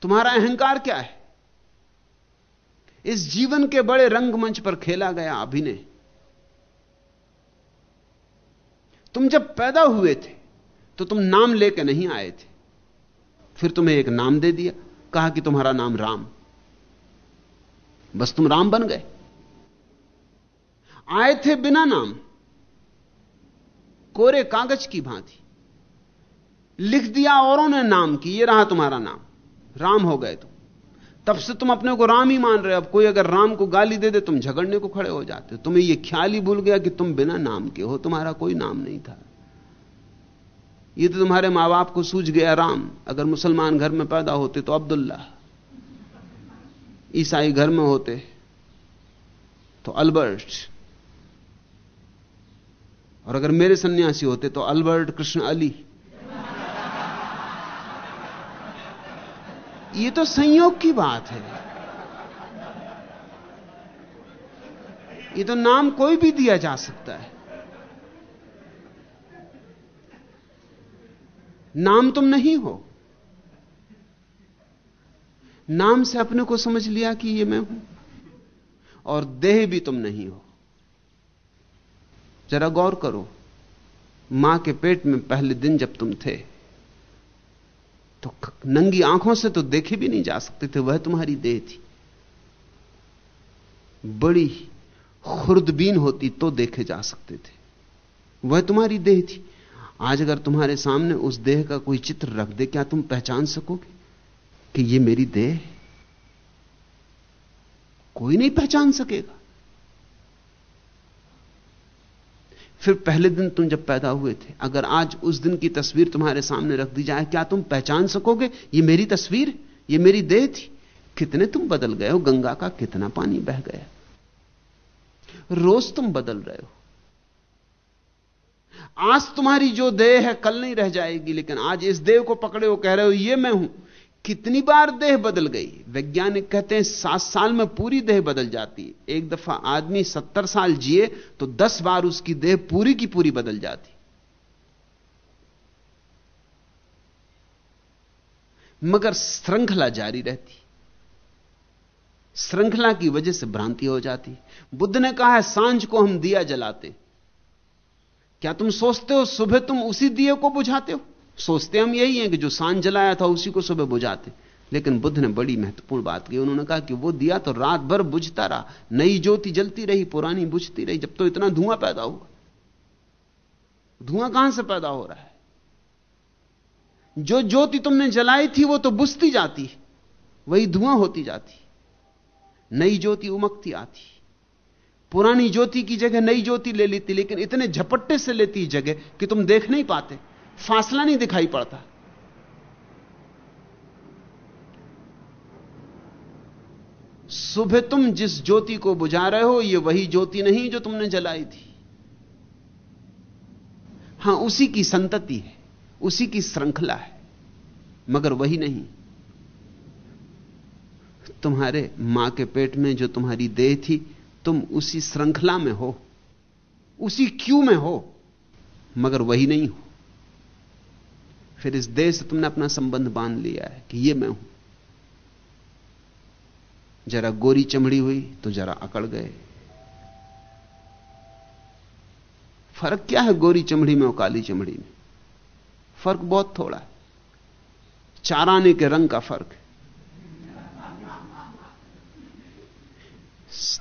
तुम्हारा अहंकार क्या है? इस जीवन के बड़े रंगमंच पर खेला गया अभिनय। तुम जब पैदा हुए थे तो तुम नाम लेके नहीं आए थे। फिर तुम्हें एक नाम दे दिया, कहा कि तुम्हारा नाम राम। बस तुम राम बन गए। आए थे बिना नाम, कोरे कागज़ की भांति। लिख दिया औरों ने नाम की, ये रहा तुम्हारा नाम। राम हो गए तुम। तब से तुम अपने को राम ही मान रहे हो। अब कोई अगर राम को गाली दे दे, तुम झगड़ने को खड़े हो जाते हो। तुम्हें यह ख्याल ही भूल गया कि तुम बिना नाम के हो, तुम्हारा कोई नाम नहीं था। ये तो तुम्हारे माँ बाप को सूझ गया राम। अगर मुसलमान घर में पैदा होते तो अब्दुल्ला ईसाई घर में होते तो अल्बर्ट। और अगर मेरे सन्यासी होते तो अल्बर्ट कृष्ण अली। ये तो संयोग की बात है। ये तो नाम कोई भी दिया जा सकता है। नाम तुम नहीं हो। नाम से अपने को समझ लिया कि ये मैं हूँ, और देह भी तुम नहीं हो। जरा गौर करो, माँ के पेट में पहले दिन जब तुम थे तो नंगी आँखों से तो देखे भी नहीं जा सकते थे, वह तुम्हारी देह थी। बड़ी खुर्दबीन होती तो देखे जा सकते थे, वह तुम्हारी देह थी। आज अगर तुम्हारे सामने उस देह का कोई चित्र रख दे, क्या तुम पहचान सकोगे कि यह मेरी देह कोई नहीं पहचान सकेगा। फिर पहले दिन तुम जब पैदा हुए थे, अगर आज उस दिन की तस्वीर तुम्हारे सामने रख दी जाए, क्या तुम पहचान सकोगे, ये मेरी तस्वीर, ये मेरी देह थी? कितने तुम बदल गए हो, गंगा का कितना पानी बह गया। रोज तुम बदल रहे हो। आज तुम्हारी जो देह है, कल नहीं रह जाएगी, लेकिन आज इस देह को पकड़े हो, कह रहे हो, ये मैं हूँ। कितनी बार देह बदल गई? वैज्ञानिक कहते हैं, सात साल में पूरी देह बदल जाती है। एक दफ़ा आदमी सत्तर साल जिए तो दस बार उसकी देह पूरी की पूरी बदल जाती मगर श्रृंखला जारी रहती श्रृंखला की वजह से भ्रांति हो जाती बुद्ध ने कहा है, साँझ को हम दिया जलाते क्या तुम सोचते हो सुबह तुम उसी दिए को बुझाते हो? सोचते हम यही हैं कि जो साँझ जलाया था उसी को सुबह बुझाते। लेकिन बुद्ध ने बड़ी महत्वपूर्ण बात की। उन्होंने कहा कि वो दिया तो रात भर बुझता रहा। नई ज्योति जलती रही, पुरानी बुझती रही, जब तो इतना धुआँ पैदा हुआ। धुआँ कहाँ से पैदा हो रहा है? जो ज्योति तुमने जलाई थी, वो तो बुझती जाती वही धुआँ होती जाती नई ज्योति उमकती आती पुरानी ज्योति की जगह नई ज्योति ले लेती, लेकिन इतने झपट्टे से लेती जगह कि तुम देख नहीं पाते। फासला नहीं दिखाई पड़ता। सुबह तुम जिस ज्योति को बुझा रहे हो यह वही ज्योति नहीं जो तुमने जलाई थी। हाँ, उसी की संतति है, उसी की श्रृंखला है, मगर वही नहीं। तुम्हारे माँ के पेट में जो तुम्हारी देह थी तुम उसी श्रृंखला में हो, उसी क्यू में हो, मगर वही नहीं हो। फिर इस देह से तुमने अपना संबंध बाँध लिया है कि ये मैं हूँ। जरा गोरी चमड़ी हुई तो जरा अकड़ गए। फ़र्क क्या है गोरी चमड़ी में और काली चमड़ी में? फ़र्क बहुत थोड़ा है। चाराने के रंग का फ़र्क है।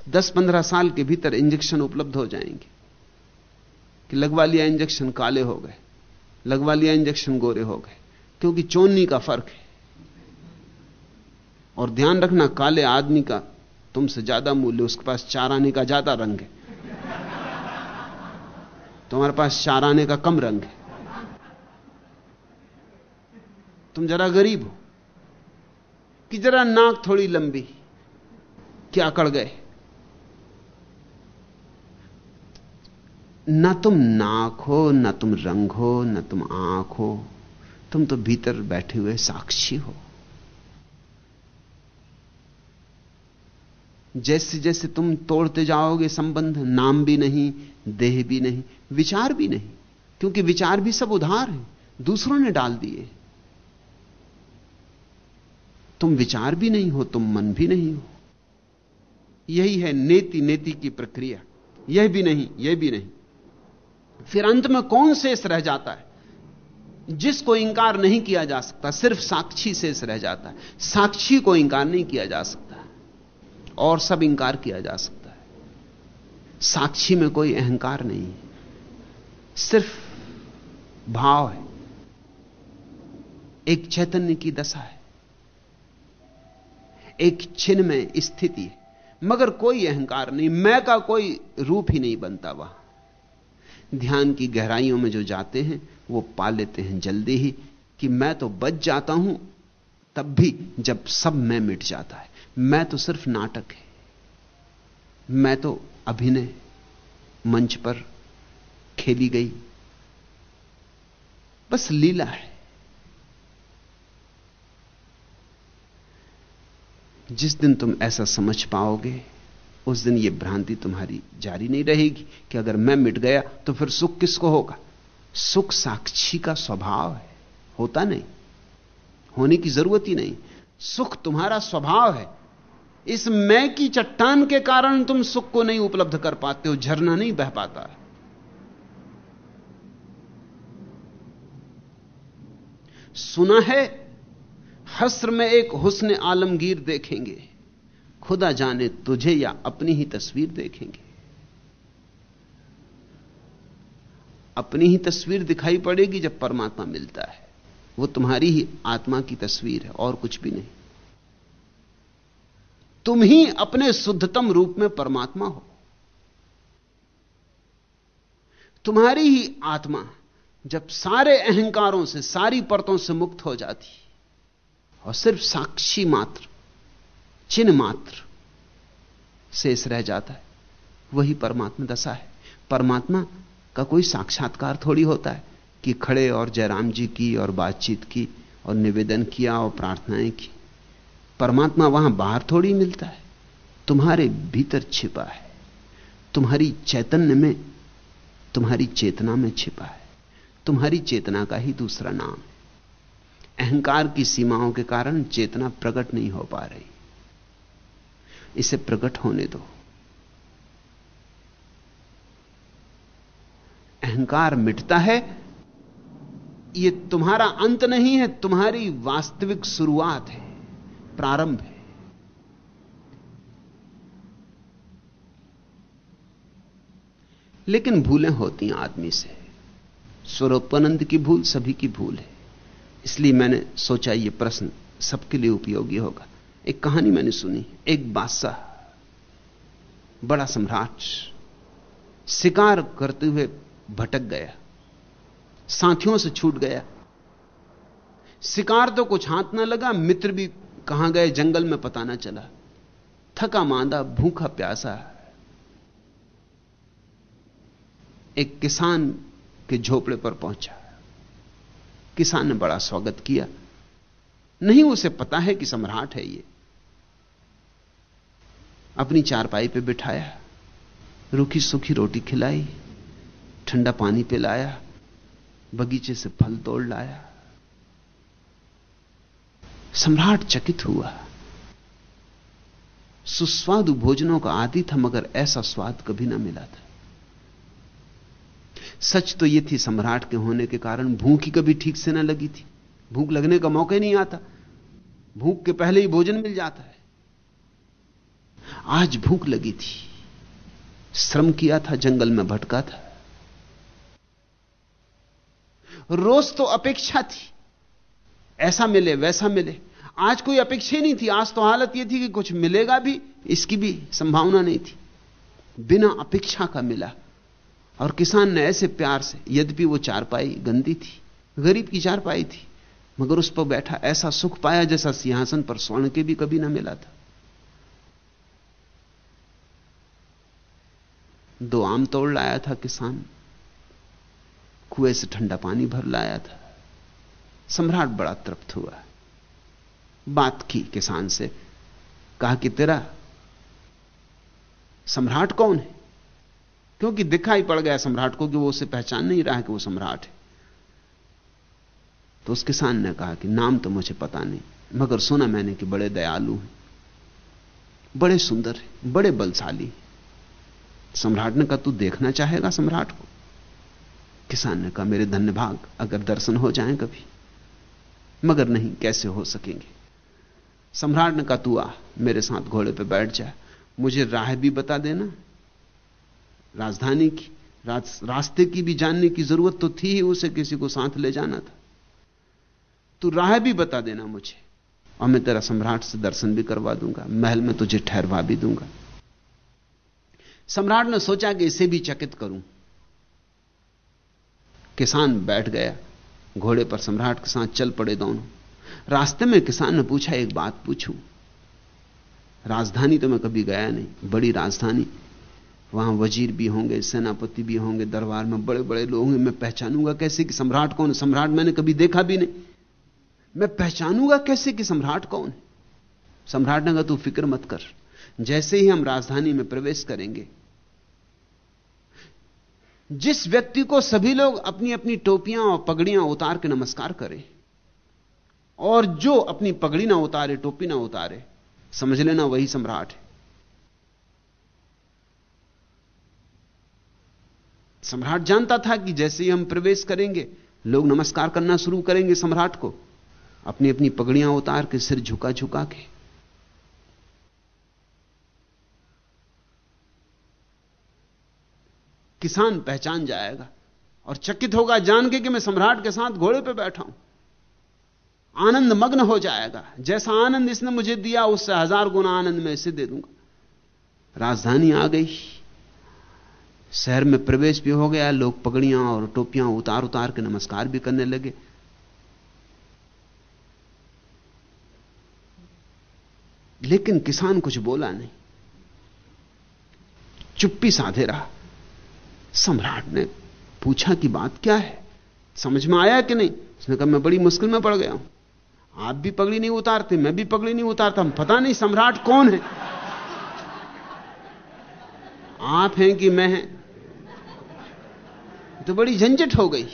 दस पंद्रह साल के भीतर इंजेक्शन उपलब्ध हो जाएँगे कि लगवा लिया इंजेक्शन काले हो गए लगवा लिया इंजेक्शन गोरे हो गए, क्योंकि चोनी का फ़र्क है। और ध्यान रखना, काले आदमी का तुमसे ज़्यादा मूल्य, उसके पास चार आने का ज़्यादा रंग है। तुम्हारे पास चार आने का कम रंग है। तुम जरा गरीब हो कि जरा नाक थोड़ी लंबी, क्या कड़ गए? ना तुम नाक हो, ना तुम रंग हो, ना तुम आँख हो, तुम तो भीतर बैठे हुए साक्षी हो। जैसे जैसे तुम तोड़ते जाओगे संबंध, नाम भी नहीं, देह भी नहीं, विचार भी नहीं, क्योंकि विचार भी सब उधार हैं, दूसरों ने डाल दिए। तुम विचार भी नहीं हो, तुम मन भी नहीं हो। यही है नेति नेति की प्रक्रिया। यह भी नहीं, यह भी नहीं। फिर अंत में कौन शेष रह जाता है? जिसको इंकार नहीं किया जा सकता, सिर्फ़ साक्षी शेष रह जाता है। साक्षी को इंकार नहीं किया जा सकता। और सब इंकार किया जा सकता है। साक्षी में कोई अहंकार नहीं है। सिर्फ़ भाव है। एक चैतन्य की दशा है। एक छिन्न में स्थिति है। मगर कोई अहंकार नहीं। मैं का कोई रूप ही नहीं बनता वहाँ। ध्यान की गहराइयों में जो जाते हैं, वो पा लेते हैं जल्दी ही कि मैं तो बच जाता हूँ, तब भी जब सब मैं मिट जाता है। मैं तो सिर्फ़ नाटक है। मैं तो अभिनय मंच पर खेली गई। बस लीला है। जिस दिन तुम ऐसा समझ पाओगे उस दिन यह भ्रांति तुम्हारी जारी नहीं रहेगी कि अगर मैं मिट गया तो फिर सुख किसको होगा? सुख साक्षी का स्वभाव है। होता नहीं। होने की ज़रूरत ही नहीं। सुख तुम्हारा स्वभाव है। इस मैं की चट्टान के कारण तुम सुख को नहीं उपलब्ध कर पाते हो, झरना नहीं बह पाता। है सुना है, हस्र में एक हुस्न आलमगीर देखेंगे। खुदा जाने तुझे या अपनी ही तस्वीर देखेंगे। अपनी ही तस्वीर दिखाई पड़ेगी जब परमात्मा मिलता है। वो तुम्हारी ही आत्मा की तस्वीर है, और कुछ भी नहीं। तुम ही अपने शुद्धतम रूप में परमात्मा हो। तुम्हारी ही आत्मा जब सारे अहंकारों से, सारी परतों से मुक्त हो जाती, और सिर्फ़ साक्षी मात्र। चिन्ह मात्र शेष रह जाता है। वही परमात्मा दशा है। परमात्मा का कोई साक्षात्कार थोड़ी होता है कि खड़े और जयराम जी की और बातचीत की और निवेदन किया और प्रार्थनाएँ की। परमात्मा वहाँ बाहर थोड़ी मिलता है। तुम्हारे भीतर छिपा है। तुम्हारी चैतन्य में, तुम्हारी चेतना में छिपा है। तुम्हारी चेतना का ही दूसरा नाम है। अहंकार की सीमाओं के कारण चेतना प्रकट नहीं हो पा रही। इसे प्रकट होने दो। अहंकार मिटता है यह तुम्हारा अंत नहीं है, तुम्हारी वास्तविक शुरुआत है, प्रारंभ है। लेकिन भूलें होती हैं आदमी से। स्वरूपानंद की भूल सभी की भूल है। इसलिए मैंने सोचा यह प्रश्न सबके लिए उपयोगी होगा। एक कहानी मैंने सुनी, एक बादशाह, बड़ा सम्राट, शिकार करते हुए भटक गया, साथियों से छूट गया। शिकार तो कुछ हाथ ना लगा, मित्र भी कहाँ गए, जंगल में पता ना चला। थका मांदा, भूखा प्यासा, एक किसान के झोपड़े पर पहुँचा। किसान ने बड़ा स्वागत किया। नहीं, उसे पता है कि सम्राट है ये। अपनी चारपाई पे बिठाया, रूखी सूखी रोटी खिलाई, ठंडा पानी पिलाया, बगीचे से फल तोड़ लाया। सम्राट चकित हुआ। सुस्वादु भोजनों का आदि था, मगर ऐसा स्वाद कभी ना मिला था। सच तो यह थी, सम्राट के होने के कारण भूख ही कभी ठीक से ना लगी थी। भूख लगने का मौका ही नहीं आता। भूख के पहले ही भोजन मिल जाता है। आज भूख लगी थी। श्रम किया था, जंगल में भटका था। रोज तो अपेक्षा थी। ऐसा मिले, वैसा मिले। आज कोई अपेक्षा ही नहीं थी। आज तो हालत यह थी कि कुछ मिलेगा भी, इसकी भी संभावना नहीं थी। बिना अपेक्षा का मिला। और किसान ने ऐसे प्यार से, यद्यपि वो चारपाई गंदी थी, गरीब की चारपाई थी, मगर उस पर बैठा, ऐसा सुख पाया जैसा सिंहासन पर स्वर्ण के भी कभी ना मिला था। दो आम तोड़ लाया था किसान। कुएँ से ठंडा पानी भर लाया था। सम्राट बड़ा तृप्त हुआ। बात की किसान से, कहा कि तेरा सम्राट कौन है? क्योंकि दिखाई पड़ गया सम्राट को कि वो उसे पहचान नहीं रहा है कि वो सम्राट है। तो उस किसान ने कहा कि नाम तो मुझे पता नहीं, मगर सुना मैंने कि बड़े दयालु हैं। बड़े सुंदर हैं, बड़े बलशाली हैं। सम्राट ने कहा तू देखना चाहेगा सम्राट को? किसान ने कहा मेरे धन्य भाग अगर दर्शन हो जाए कभी मगर नहीं कैसे हो सकेंगे? सम्राट ने कहा तू आ मेरे साथ घोड़े पे बैठ जा मुझे राह भी बता देना। राजधानी की राज, रास्ते की भी जानने की ज़रूरत तो थी ही उसे किसी को साथ ले जाना था। तू राह भी बता देना मुझे और मैं तेरा सम्राट से दर्शन भी करवा दूँगा महल में तुझे ठहरवा भी दूँगा। सम्राट ने सोचा कि इसे भी चकित करूँ। किसान बैठ गया, घोड़े पर सम्राट के साथ चल पड़े दोनों। रास्ते में किसान ने पूछा, एक बात पूछूँ? राजधानी तो मैं कभी गया नहीं, बड़ी राजधानी। वहाँ वज़ीर भी होंगे, सेनापति भी होंगे, दरबार में बड़े बड़े लोग होंगे। मैं पहचानूँगा कैसे कि सम्राट कौन सम्राट मैंने कभी देखा भी नहीं। मैं पहचानूँगा कैसे कि सम्राट कौन सम्राट ने कहा, तू फ़िक्र मत कर। जैसे ही हम राजधानी में प्रवेश करेंगे जिस व्यक्ति को सभी लोग अपनी अपनी टोपियाँ और पगड़ियाँ उतार के नमस्कार करें, और जो अपनी पगड़ी ना उतारे, टोपी ना उतारे, समझ लेना वही सम्राट है। सम्राट जानता था कि जैसे ही हम प्रवेश करेंगे, लोग नमस्कार करना शुरू करेंगे सम्राट को अपनी अपनी पगड़ियाँ उतार के सिर झुका झुका के। किसान पहचान जाएगा। और चकित होगा जान के कि मैं सम्राट के साथ घोड़े पे बैठा हूँ। आनंद मग्न हो जाएगा। जैसा आनंद इसने मुझे दिया, उससे हज़ार गुना आनंद मैं इसे दे दूँगा। राजधानी आ गई। शहर में प्रवेश भी हो गया। लोग पगड़ियाँ और टोपियाँ उतार उतार के नमस्कार भी करने लगे। लेकिन किसान कुछ बोला नहीं। चुप्पी साधे रहा। सम्राट ने पूछा कि बात क्या है? समझ में आया कि नहीं? उसने कहा, मैं बड़ी मुश्किल में पड़ गया हूँ। आप भी पगड़ी नहीं उतारते, मैं भी पगड़ी नहीं उतारता। पता नहीं सम्राट कौन है। आप हैं कि मैं हैं? तो बड़ी झंझट हो गई।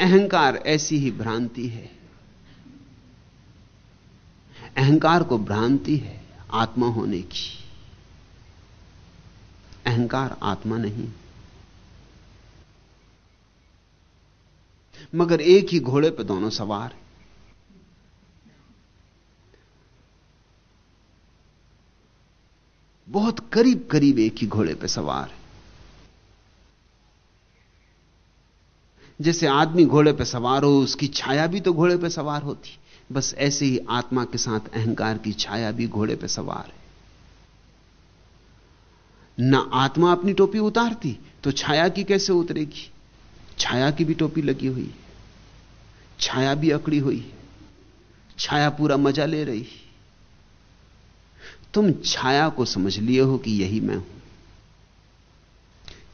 अहंकार ऐसी ही भ्रांति है। अहंकार को भ्रांति है। आत्मा होने की। अहंकार आत्मा नहीं। मगर एक ही घोड़े पर दोनों सवार हैं। बहुत करीब करीब एक ही घोड़े पर सवार है। जैसे आदमी घोड़े पर सवार हो, उसकी छाया भी तो घोड़े पर सवार होती। बस ऐसे ही आत्मा के साथ अहंकार की छाया भी घोड़े पर सवार है। ना आत्मा अपनी टोपी उतारती तो छाया की कैसे उतरेगी? छाया की भी टोपी लगी हुई है। छाया भी अकड़ी हुई है। छाया पूरा मज़ा ले रही तुम छाया को समझ लिए हो कि यही मैं हूँ।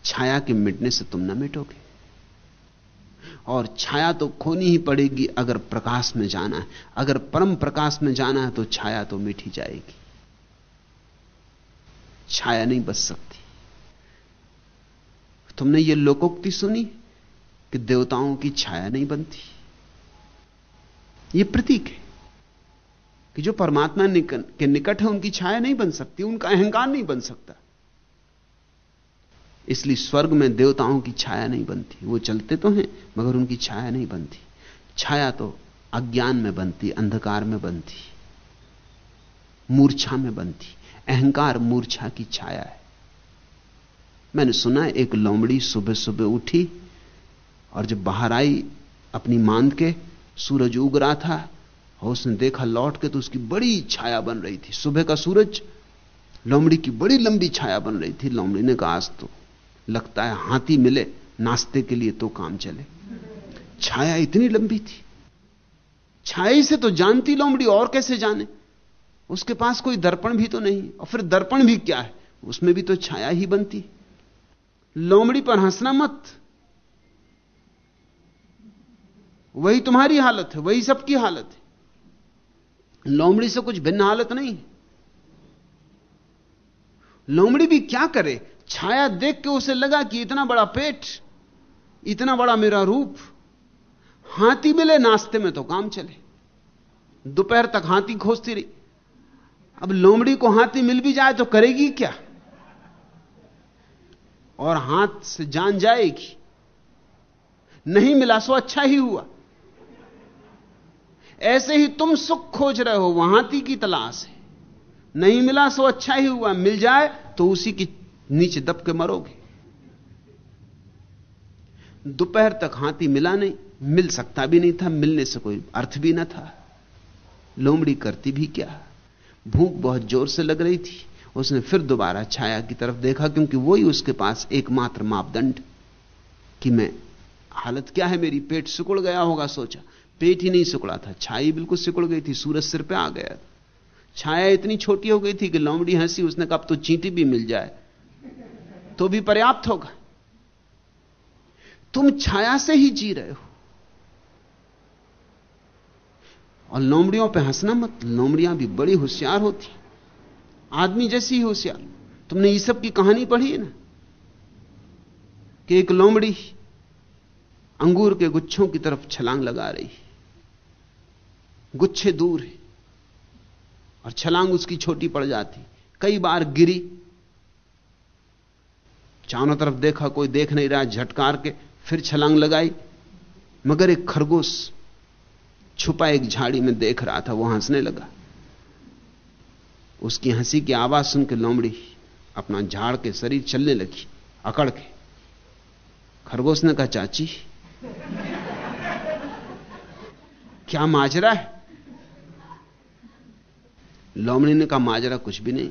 छाया के मिटने से तुम ना मिटोगे। और छाया तो खोनी ही पड़ेगी अगर प्रकाश में जाना है। अगर परम प्रकाश में जाना है तो छाया तो ही जाएगी। छाया नहीं बच सकती। तुमने ये लोकोक्ति सुनी कि देवताओं की छाया नहीं बनती? ये प्रतीक है कि जो परमात्मा के निकट है, उनकी छाया नहीं बन सकती, उनका अहंकार नहीं बन सकता। इसलिए स्वर्ग में देवताओं की छाया नहीं बनती। वो चलते तो हैं, मगर उनकी छाया नहीं बनती। छाया तो अज्ञान में बनती, अंधकार में बनती, मूर्छा में बनती। अहंकार मूर्छा की छाया है। मैंने सुना एक लोमड़ी सुबह सुबह उठी और जब बाहर आई अपनी मांद के, सूरज उग रहा था, और उसने देखा लौट के तो उसकी बड़ी छाया बन रही थी। सुबह का सूरज, लोमड़ी की बड़ी लंबी छाया बन रही थी। लोमड़ी ने कहा, आज तो लगता है हाथी मिले, नाश्ते के लिए तो काम चले। छाया इतनी लंबी थी। छाया से तो जानती लोमड़ी और कैसे जाने? उसके पास कोई दर्पण भी तो नहीं और फिर दर्पण भी क्या है? उसमें भी तो छाया ही बनती लोमड़ी पर हंसना मत। वही तुम्हारी हालत है, वही सबकी हालत है। लोमड़ी से कुछ भिन्न हालत नहीं लोमड़ी भी क्या करे? छाया देख के उसे लगा कि इतना बड़ा पेट, इतना बड़ा मेरा रूप, हाथी मिले नाश्ते में तो काम चले। दोपहर तक हाथी खोजती रही। अब लोमड़ी को हाथी मिल भी जाए तो करेगी क्या? और हाथ से जान जाएगी। नहीं मिला सो अच्छा ही हुआ। ऐसे ही तुम सुख खोज रहे हो, वहाँ हाथी की तलाश है। नहीं मिला सो अच्छा ही हुआ। मिल जाए तो उसी की नीचे दब के मरोगे। दोपहर तक हाथी मिला नहीं, मिल सकता भी नहीं था, मिलने से कोई अर्थ भी ना था। लोमड़ी करती भी क्या? भूख बहुत ज़ोर से लग रही थी। उसने फिर दोबारा छाया की तरफ़ देखा, क्योंकि वही उसके पास एकमात्र मापदंड। कि मैं, हालत क्या है मेरी? पेट सिकुड़ गया होगा, सोचा। पेट ही नहीं सिकुड़ा था, छाई बिल्कुल सिकुड़ गई थी, सूरज सिर पे आ गया छाया इतनी छोटी हो गई थी कि लोमड़ी हँसी, उसने कहा तो चींटी भी मिल जाए। तो भी पर्याप्त होगा। तुम छाया से ही जी रहे हो। और लोमड़ियों पे हंसना मत लोमड़ियाँ भी बड़ी होशियार होती। आदमी जैसी ही होशियार। तुमने ये सब की कहानी पढ़ी है ना? कि एक लोमड़ी अंगूर के गुच्छों की तरफ़ छलांग लगा रही गुच्छे दूर है और छलांग उसकी छोटी पड़ जाती। कई बार गिरी चारों तरफ़ देखा, कोई देख नहीं रहा, झटकार के फिर छलांग लगाई। मगर एक खरगोश छुपा एक झाड़ी में देख रहा था वो हंसने लगा। उसकी हँसी की आवाज़ सुन के लोमड़ी अपना झाड़ के शरीर चलने लगी, अकड़ के। खरगोश ने कहा, चाची, क्या माजरा है? लोमड़ी ने कहा, माजरा कुछ भी नहीं।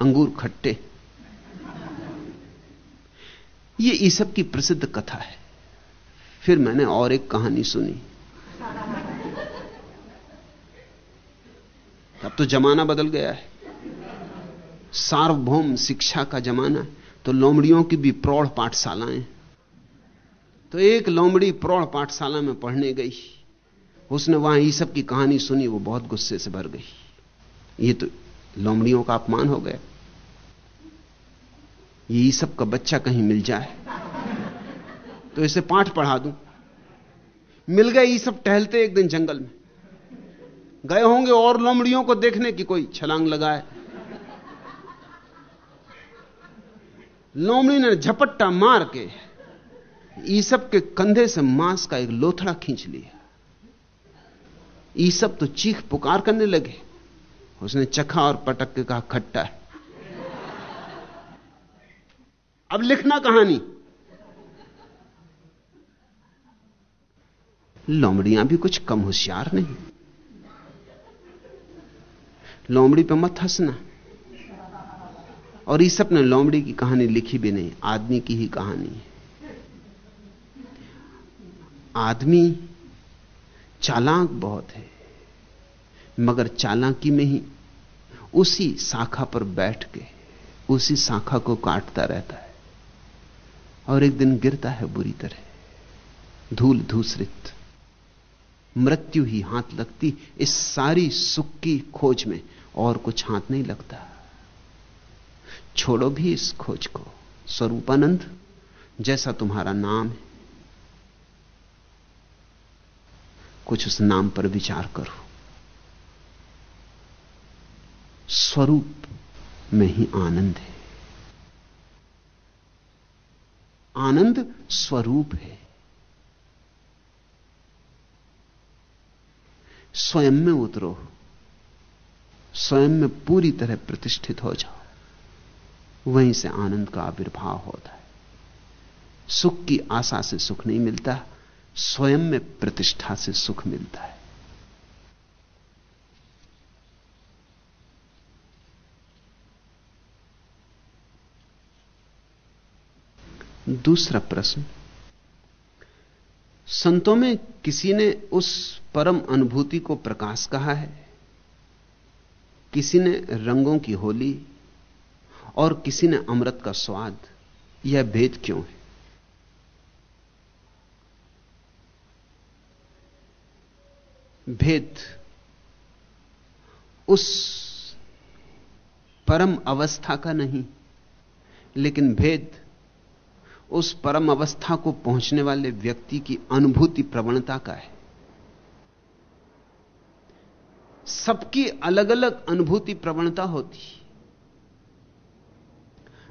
अंगूर खट्टे ये ईसब की प्रसिद्ध कथा है। फिर मैंने और एक कहानी सुनी। अब तो जमाना बदल गया है। सार्वभौम शिक्षा का जमाना तो लोमड़ियों की भी प्रौढ़ पाठशालाएँ। तो एक लोमड़ी प्रौढ़ पाठशाला में पढ़ने गई। उसने वहाँ ये सब की कहानी सुनी, वो बहुत गुस्से से भर गई। ये तो लोमड़ियों का अपमान हो गया। ये सब का बच्चा कहीं मिल जाए। तो इसे पाठ पढ़ा दूँ। मिल गए ये सब टहलते एक दिन जंगल में। गए होंगे और लोमड़ियों को देखने की कोई छलांग लगाए। लोमड़ी ने झपट्टा मार के ईसब के कंधे से मांस का एक लोथड़ा खींच लिया। ईसब तो चीख पुकार करने लगे। उसने चखा और पटक के कहा, खट्टा है। अब लिखना कहानी। लोमड़ियाँ भी कुछ कम होशियार नहीं। लोमड़ी पे मत हंसना। और ईसप ने लोमड़ी की कहानी लिखी भी नहीं, आदमी की ही कहानी है। आदमी चालाक बहुत है, मगर चालाकी में ही उसी शाखा पर बैठ के, उसी शाखा को काटता रहता है। और एक दिन गिरता है बुरी तरह। धूल धूसरित। मृत्यु ही हाथ लगती इस सारी सुख की खोज में और कुछ हाथ नहीं लगता। छोड़ो भी इस खोज को, स्वरूपानंद, जैसा तुम्हारा नाम है। कुछ उस नाम पर विचार करो। स्वरूप में ही आनंद है। आनंद स्वरूप है। स्वयं में उतरो, स्वयं में पूरी तरह प्रतिष्ठित हो जाओ। वहीं से आनंद का आविर्भाव होता है। सुख की आशा से सुख नहीं मिलता, स्वयं में प्रतिष्ठा से सुख मिलता है। दूसरा प्रश्न, संतों में किसी ने उस परम अनुभूति को प्रकाश कहा है? किसी ने रंगों की होली और किसी ने अमृत का स्वाद? यह भेद क्यों है? भेद उस परम अवस्था का नहीं, लेकिन भेद उस परम अवस्था को पहुँचने वाले व्यक्ति की अनुभूति प्रवणता का है। सबकी अलग अलग अनुभूति प्रवणता होती।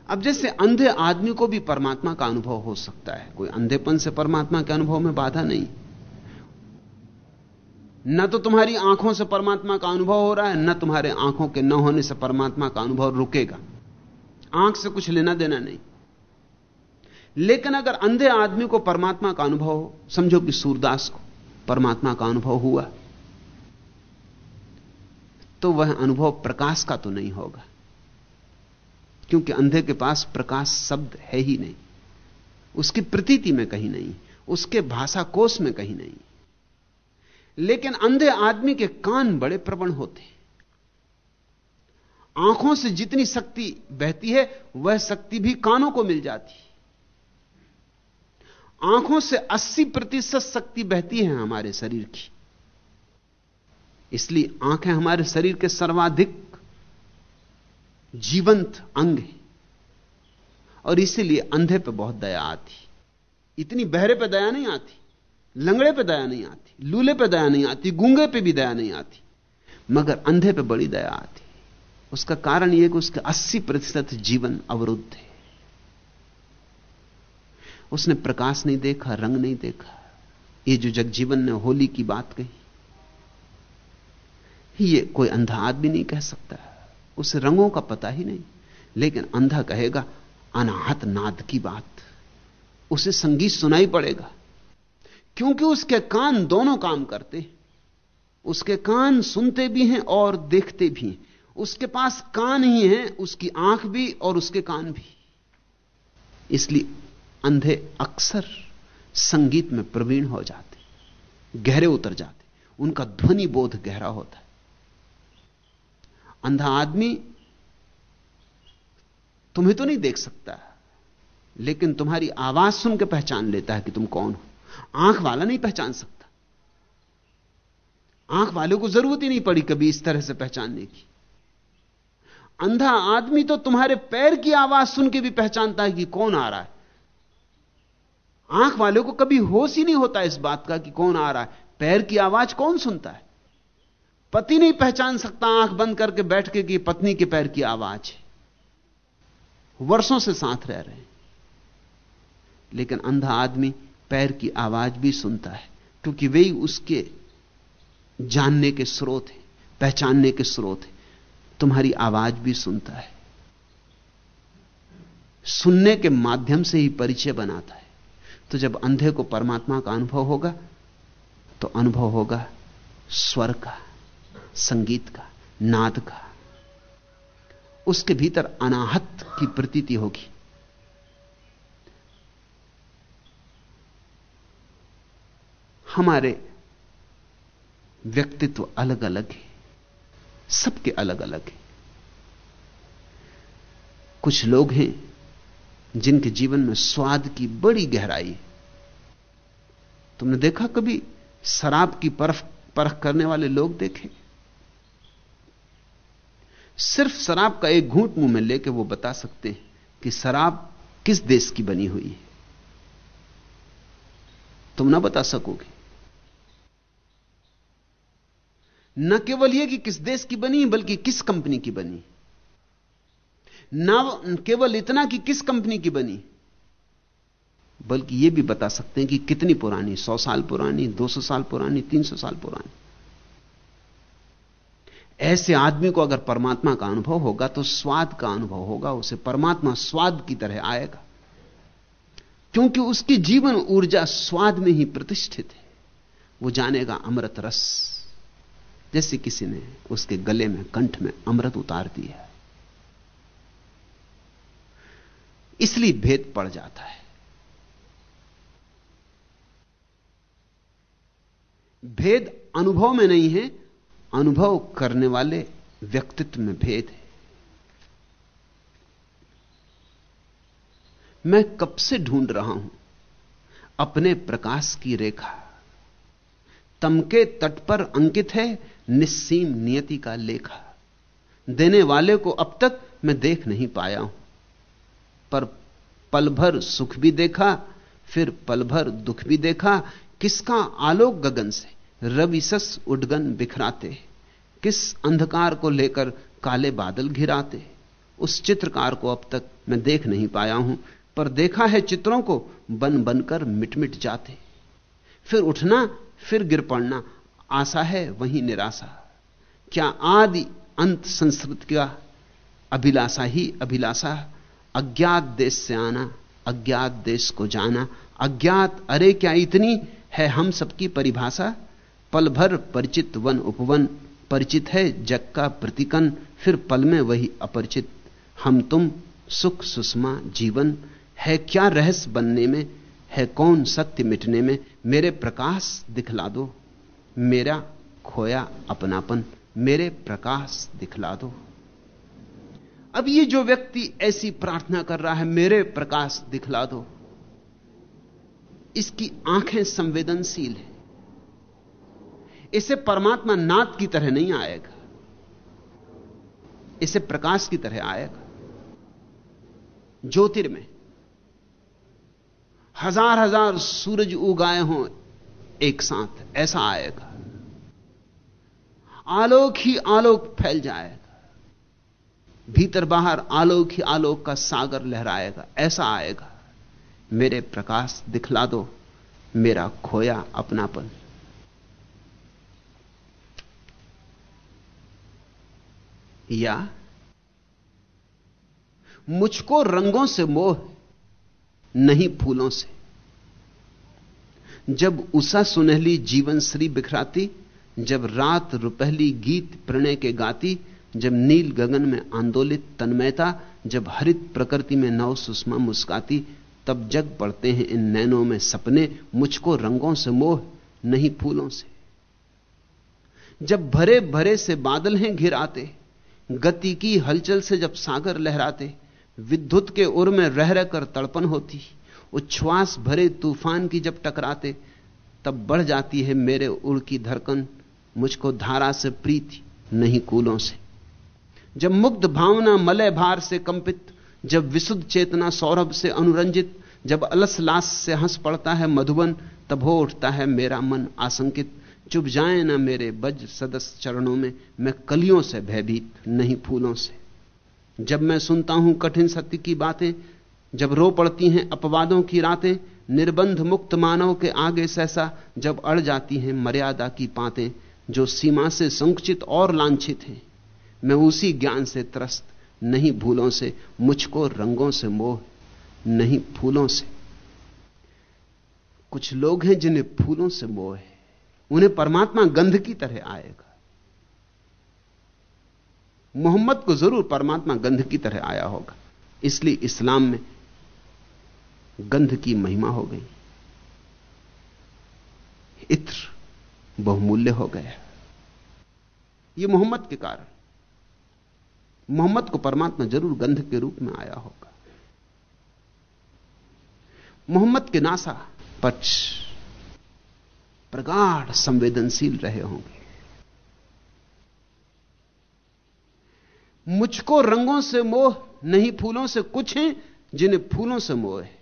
अब जैसे अंधे आदमी को भी परमात्मा का अनुभव हो सकता है, कोई अंधेपन से परमात्मा के अनुभव में बाधा नहीं। न तो तुम्हारी आँखों से परमात्मा का अनुभव हो रहा है, न तुम्हारे आँखों के न होने से परमात्मा का अनुभव रुकेगा। आँख से कुछ लेना देना नहीं। लेकिन अगर अंधे आदमी को परमात्मा का अनुभव समझो कि सूरदास को परमात्मा का अनुभव हुआ तो वह अनुभव प्रकाश का तो नहीं होगा, क्योंकि अंधे के पास प्रकाश शब्द है ही नहीं, उसकी प्रतीति में कहीं नहीं, उसके भाषा कोष में कहीं नहीं। लेकिन अंधे आदमी के कान बड़े प्रबण होते हैं। आँखों से जितनी शक्ति बहती है, वह शक्ति भी कानों को मिल जाती आँखों से 80 प्रतिशत शक्ति बहती है हमारे शरीर की। इसलिए आँखें हमारे शरीर के सर्वाधिक जीवंत अंग हैं। और इसीलिए अंधे पे बहुत दया आती। इतनी बहरे पे दया नहीं आती, लंगड़े पे दया नहीं आती, लूले पे दया नहीं आती, गूँगे पे भी दया नहीं आती। मगर अंधे पे बड़ी दया आती। उसका कारण यह कि उसके 80 प्रतिशत जीवन अवरुद्ध है। उसने प्रकाश नहीं देखा, रंग नहीं देखा। ये जो जगजीवन ने होली की बात कही, ये कोई अंधा आदमी नहीं कह सकता। उसे रंगों का पता ही नहीं, लेकिन अंधा कहेगा, अनाहत नाद की बात। उसे संगीत सुनाई पड़ेगा। क्योंकि उसके कान दोनों काम करते उसके कान सुनते भी हैं और देखते भी हैं। उसके पास कान ही है, उसकी आँख भी और उसके कान भी। इसलिए अंधे अक्सर संगीत में प्रवीण हो जाते, गहरे उतर जाते। उनका ध्वनि बोध गहरा होता है। अंधा आदमी तुम्हें तो नहीं देख सकता, लेकिन तुम्हारी आवाज़ सुन के पहचान लेता है कि तुम कौन हो। आँख वाला नहीं पहचान सकता। आँख वाले को ज़रूरत ही नहीं पड़ी कभी इस तरह से पहचानने की। अंधा आदमी तो तुम्हारे पैर की आवाज़ सुन के भी पहचानता है कि कौन आ रहा है। आँख वाले को कभी होश ही नहीं होता इस बात का कि कौन आ रहा है। पैर की आवाज़ कौन सुनता है? पति नहीं पहचान सकता आँख बंद करके बैठ के कि पत्नी के पैर की आवाज़ है। वर्षों से साथ रह रहे हैं। लेकिन अंधा आदमी पैर की आवाज़ भी सुनता है, क्योंकि वही उसके जानने के स्रोत है, पहचानने के स्रोत है। तुम्हारी आवाज़ भी सुनता है। सुनने के माध्यम से ही परिचय बनाता है। तो जब अंधे को परमात्मा का अनुभव होगा तो अनुभव होगा स्वर का, संगीत का, नाद का। उसके भीतर अनाहत की प्रतीति होगी। हमारे व्यक्तित्व अलग अलग है, सबके अलग अलग है। कुछ लोग हैं जिनके जीवन में स्वाद की बड़ी गहराई है। तुमने देखा कभी शराब की परख परख करने वाले लोग देखे? सिर्फ़ शराब का एक घूंट मुँह में लेके वो बता सकते हैं कि शराब किस देश की बनी हुई है। तुम ना बता सकोगे। न केवल यह कि किस देश की बनी, बल्कि किस कंपनी की बनी। न केवल इतना कि किस कंपनी की बनी? बल्कि यह भी बता सकते हैं कि कितनी पुरानी, सौ साल पुरानी, दो सौ साल पुरानी, तीन सौ साल पुरानी। ऐसे आदमी को अगर परमात्मा का अनुभव होगा तो स्वाद का अनुभव होगा, उसे परमात्मा स्वाद की तरह आएगा। क्योंकि उसकी जीवन ऊर्जा स्वाद में ही प्रतिष्ठित है। वो जानेगा अमृत रस। जैसे किसी ने उसके गले में कंठ में अमृत उतार दिया। इसलिए भेद पड़ जाता है। भेद अनुभव में नहीं है, अनुभव करने वाले व्यक्तित्व में भेद है। मैं कब से ढूंढ रहा हूँ? अपने प्रकाश की रेखा। तम के तट पर अंकित है निस्सीम नियति का लेखा। देने वाले को अब तक मैं देख नहीं पाया हूँ। पर पल भर सुख भी देखा, फिर पल भर दुख भी देखा। किसका आलोक गगन से रविसस उडगन बिखराते किस अंधकार को लेकर काले बादल घिराते उस चित्रकार को अब तक मैं देख नहीं पाया हूँ, पर देखा है चित्रों को बन बनकर मिट मिट जाते फिर उठना, फिर गिर पड़ना, आशा है वही निराशा। क्या आदि अंत संस्कृत का अभिलाषा ही अभिलाषा। अज्ञात देश से आना, अज्ञात देश को जाना। अज्ञात, अरे क्या इतनी है हम सबकी परिभाषा? पल भर परिचित वन उपवन, परिचित है जग का प्रतिकन, फिर पल में वही अपरिचित। हम तुम, सुख सुषमा जीवन, है क्या रहस्य बनने में? है कौन सत्य मिटने में? मेरे प्रकाश दिखला दो, मेरा खोया अपनापन, मेरे प्रकाश दिखला दो। अब ये जो व्यक्ति ऐसी प्रार्थना कर रहा है, मेरे प्रकाश दिखला दो। इसकी आँखें संवेदनशील है। इसे परमात्मा नाथ की तरह नहीं आएगा। इसे प्रकाश की तरह आएगा। ज्योतिर्मय। हज़ार हज़ार सूरज उगाए हों एक साथ, ऐसा आएगा। आलोक ही आलोक फैल जाएगा। भीतर बाहर आलोक ही आलोक का सागर लहराएगा, ऐसा आएगा। मेरे प्रकाश दिखला दो, मेरा खोया अपनापन। या मुझको रंगों से मोह नहीं फूलों से। जब उषा सुनहली जीवन श्री बिखराती, जब रात रुपहली गीत प्रणय के गाती जब नील गगन में आंदोलित तन्मयता, जब हरित प्रकृति में नव सुषमा मुस्काती, तब जग पड़ते हैं इन नैनों में सपने, मुझको रंगों से मोह, नहीं फूलों से। जब भरे भरे से बादल हैं घिर आते, गति की हलचल से जब सागर लहराते, विद्युत के उर में रह रहकर तड़पन होती, उच्छ्वास भरे तूफ़ान की जब टकराते, तब बढ़ जाती है मेरे उड़ की धड़कन, मुझको धारा से प्रीति, नहीं कूलों से। जब मुग्ध भावना मलय भार से कंपित, जब विशुद्ध चेतना सौरभ से अनुरंजित, जब अलस लाश से हंस पड़ता है मधुबन, तब हो उठता है मेरा मन आशंकित। चुप जाए ना मेरे बज सदस्य चरणों में, मैं कलियों से भयभीत, नहीं फूलों से। जब मैं सुनता हूँ कठिन सत्य की बातें, जब रो पड़ती हैं अपवादों की रातें, निर्बंध मुक्त मानव के आगे सहसा, जब अड़ जाती हैं मर्यादा की पातें, जो सीमा से संकुचित और लांछित हैं। मैं उसी ज्ञान से त्रस्त, नहीं भूलों से, मुझको रंगों से मोह, नहीं फूलों से। कुछ लोग हैं जिन्हें फूलों से मोह है, उन्हें परमात्मा गंध की तरह आएगा। मोहम्मद को ज़रूर परमात्मा गंध की तरह आया होगा, इसलिए इस्लाम में गंध की महिमा हो गई। इत्र बहुमूल्य हो गया। यह मोहम्मद के कारण। मोहम्मद को परमात्मा ज़रूर गंध के रूप में आया होगा। मोहम्मद के नासा पक्ष प्रगाढ़ संवेदनशील रहे होंगे। मुझको रंगों से मोह नहीं, फूलों से कुछ हैं जिन्हें फूलों से मोह है।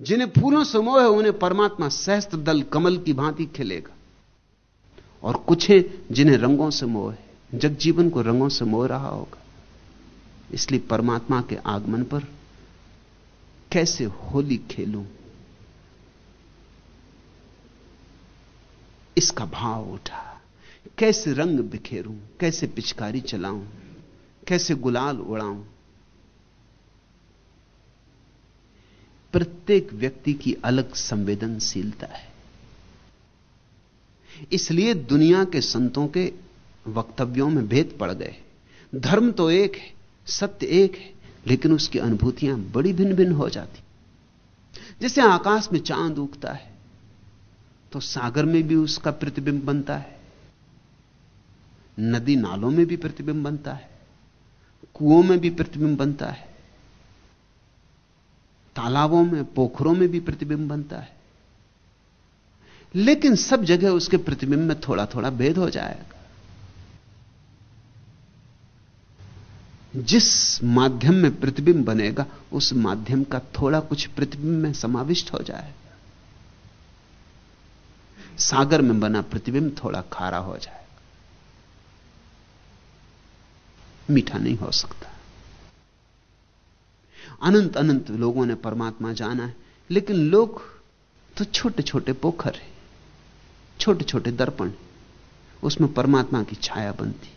जिन्हें फूलों से मोह है, उन्हें परमात्मा सहस्त्र दल कमल की भांति खिलेगा। और कुछ हैं जिन्हें रंगों से मोह है। जग जीवन को रंगों से मोह रहा होगा। इसलिए परमात्मा के आगमन पर कैसे होली खेलूं? इसका भाव उठा। कैसे रंग बिखेरूं? कैसे पिचकारी चलाऊं? कैसे गुलाल उड़ाऊं? प्रत्येक व्यक्ति की अलग संवेदनशीलता है। इसलिए दुनिया के संतों के वक्तव्यों में भेद पड़ गए। धर्म तो एक है, सत्य एक है, लेकिन उसकी अनुभूतियाँ बड़ी भिन्न भिन्न हो जाती। जैसे आकाश में चाँद उगता है तो सागर में भी उसका प्रतिबिंब बनता है। नदी नालों में भी प्रतिबिंब बनता है, कुओं में भी प्रतिबिंब बनता है, तालाबों में, पोखरों में भी प्रतिबिंब बनता है। लेकिन सब जगह उसके प्रतिबिंब में थोड़ा थोड़ा भेद हो जाएगा। जिस माध्यम में प्रतिबिंब बनेगा, उस माध्यम का थोड़ा कुछ प्रतिबिंब में समाविष्ट हो जाएगा सागर में बना प्रतिबिंब थोड़ा खारा हो जाएगा मीठा नहीं हो सकता। अनंत अनंत लोगों ने परमात्मा जाना है, लेकिन लोग तो छोटे छोटे पोखर हैं। छोटे छोटे दर्पण, उसमें परमात्मा की छाया बनती।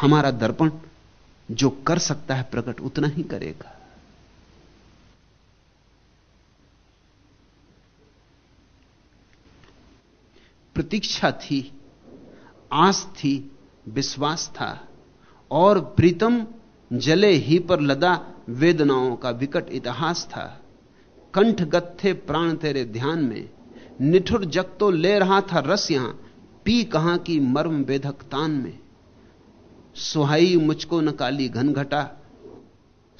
हमारा दर्पण जो कर सकता है प्रकट, उतना ही करेगा। प्रतीक्षा थी, आस थी, विश्वास था, और प्रीतम जले ही पर लदा वेदनाओं का विकट इतिहास था। कंठगत थे प्राण तेरे ध्यान में निठुर जग तो ले रहा था रस यहाँ। पी कहाँ की मर्म वेधक तान में? सुहाई मुझको न काली घन घटा,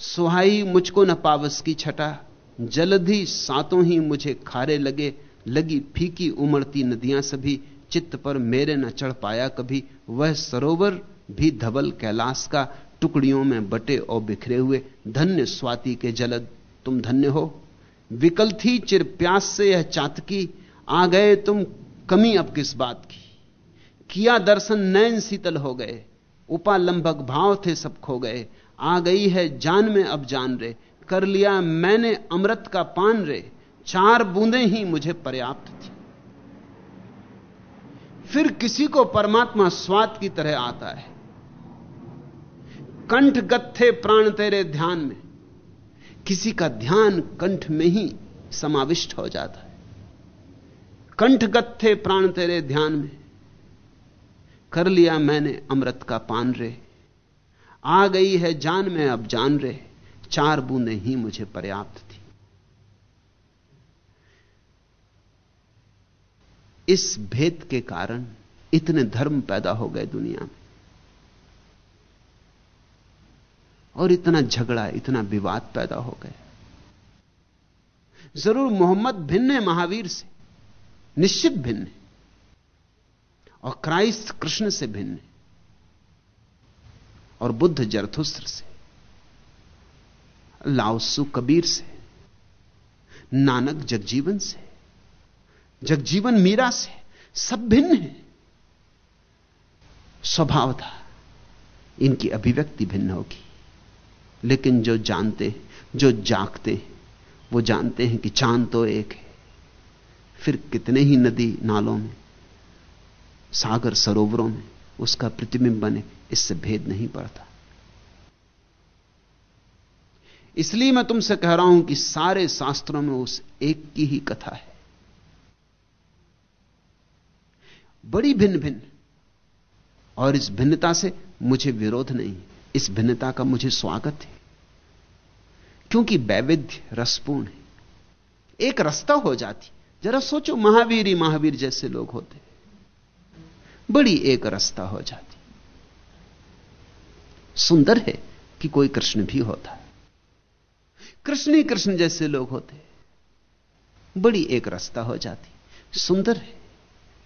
सुहाई मुझको न पावस की छटा। जलधि सातों ही मुझे खारे लगे, लगी फीकी उमड़ती नदियाँ सभी। चित्त पर मेरे न चढ़ पाया कभी। वह सरोवर भी धवल कैलाश का, टुकड़ियों में बटे और बिखरे हुए। धन्य स्वाति के जलद, तुम धन्य हो। विकल थी चिर प्यास से यह चातकी। आ गए तुम कमी अब किस बात की? किया दर्शन नैन शीतल हो गए। उपालंबक भाव थे सब खो गए। आ गई है जान में अब जान रे। कर लिया मैंने अमृत का पान रे। चार बूंदें ही मुझे पर्याप्त थी। फिर किसी को परमात्मा स्वाद की तरह आता है। कंठ गत्थे प्राण तेरे ध्यान में। किसी का ध्यान कंठ में ही समाविष्ट हो जाता है। कंठगत थे प्राण तेरे ध्यान में। कर लिया मैंने अमृत का पान रे। आ गई है जान में, अब जान रे। चार बूंदे ही मुझे पर्याप्त थी। इस भेद के कारण इतने धर्म पैदा हो गए दुनिया में। और इतना झगड़ा, इतना विवाद पैदा हो गया ज़रूर मोहम्मद भिन्न है महावीर से। निश्चित भिन्न है। और क्राइस्ट कृष्ण से भिन्न है। और बुद्ध जरथुस्त्र से लाओसु कबीर से, नानक जगजीवन से, जगजीवन मीरा से, सब भिन्न है। स्वभाव था इनकी अभिव्यक्ति भिन्न होगी। लेकिन जो जानते जो जागते वो जानते हैं कि चाँद तो एक है। फिर कितने ही नदी नालों में, सागर सरोवरों में, उसका प्रतिबिंब बने, इससे भेद नहीं पड़ता। इसलिए मैं तुमसे कह रहा हूँ कि सारे शास्त्रों में उस एक की ही कथा है। बड़ी भिन्न भिन्न और इस भिन्नता से मुझे विरोध नहीं, इस भिन्नता का मुझे स्वागत है। क्योंकि वैविध्य रसपूर्ण है। एक रास्ता हो जाती जरा सोचो, महावीर ही महावीर जैसे लोग होते। बड़ी एक रास्ता हो जाती। सुंदर है कि कोई कृष्ण भी होता। कृष्ण ही कृष्ण जैसे लोग होते। बड़ी एक रास्ता हो जाती। सुंदर है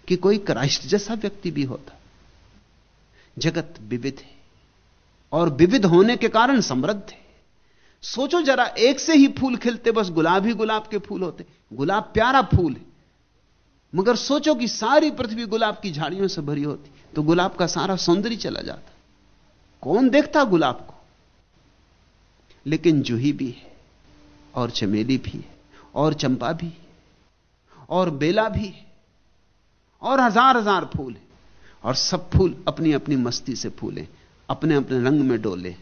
कि कोई क्राइस्ट जैसा व्यक्ति भी होता। जगत विविध है और विविध होने के कारण समृद्ध है। सोचो जरा, एक से ही फूल खिलते, बस गुलाब ही गुलाब के फूल होते। गुलाब प्यारा फूल है। मगर सोचो कि सारी पृथ्वी गुलाब की झाड़ियों से भरी होती तो गुलाब का सारा सौंदर्य चला जाता। कौन देखता गुलाब को? लेकिन जूही भी है, और चमेली भी है, और चंपा भी और बेला भी और हज़ार हज़ार फूल है। और सब फूल अपनी अपनी मस्ती से फूले, अपने अपने रंग में डोले।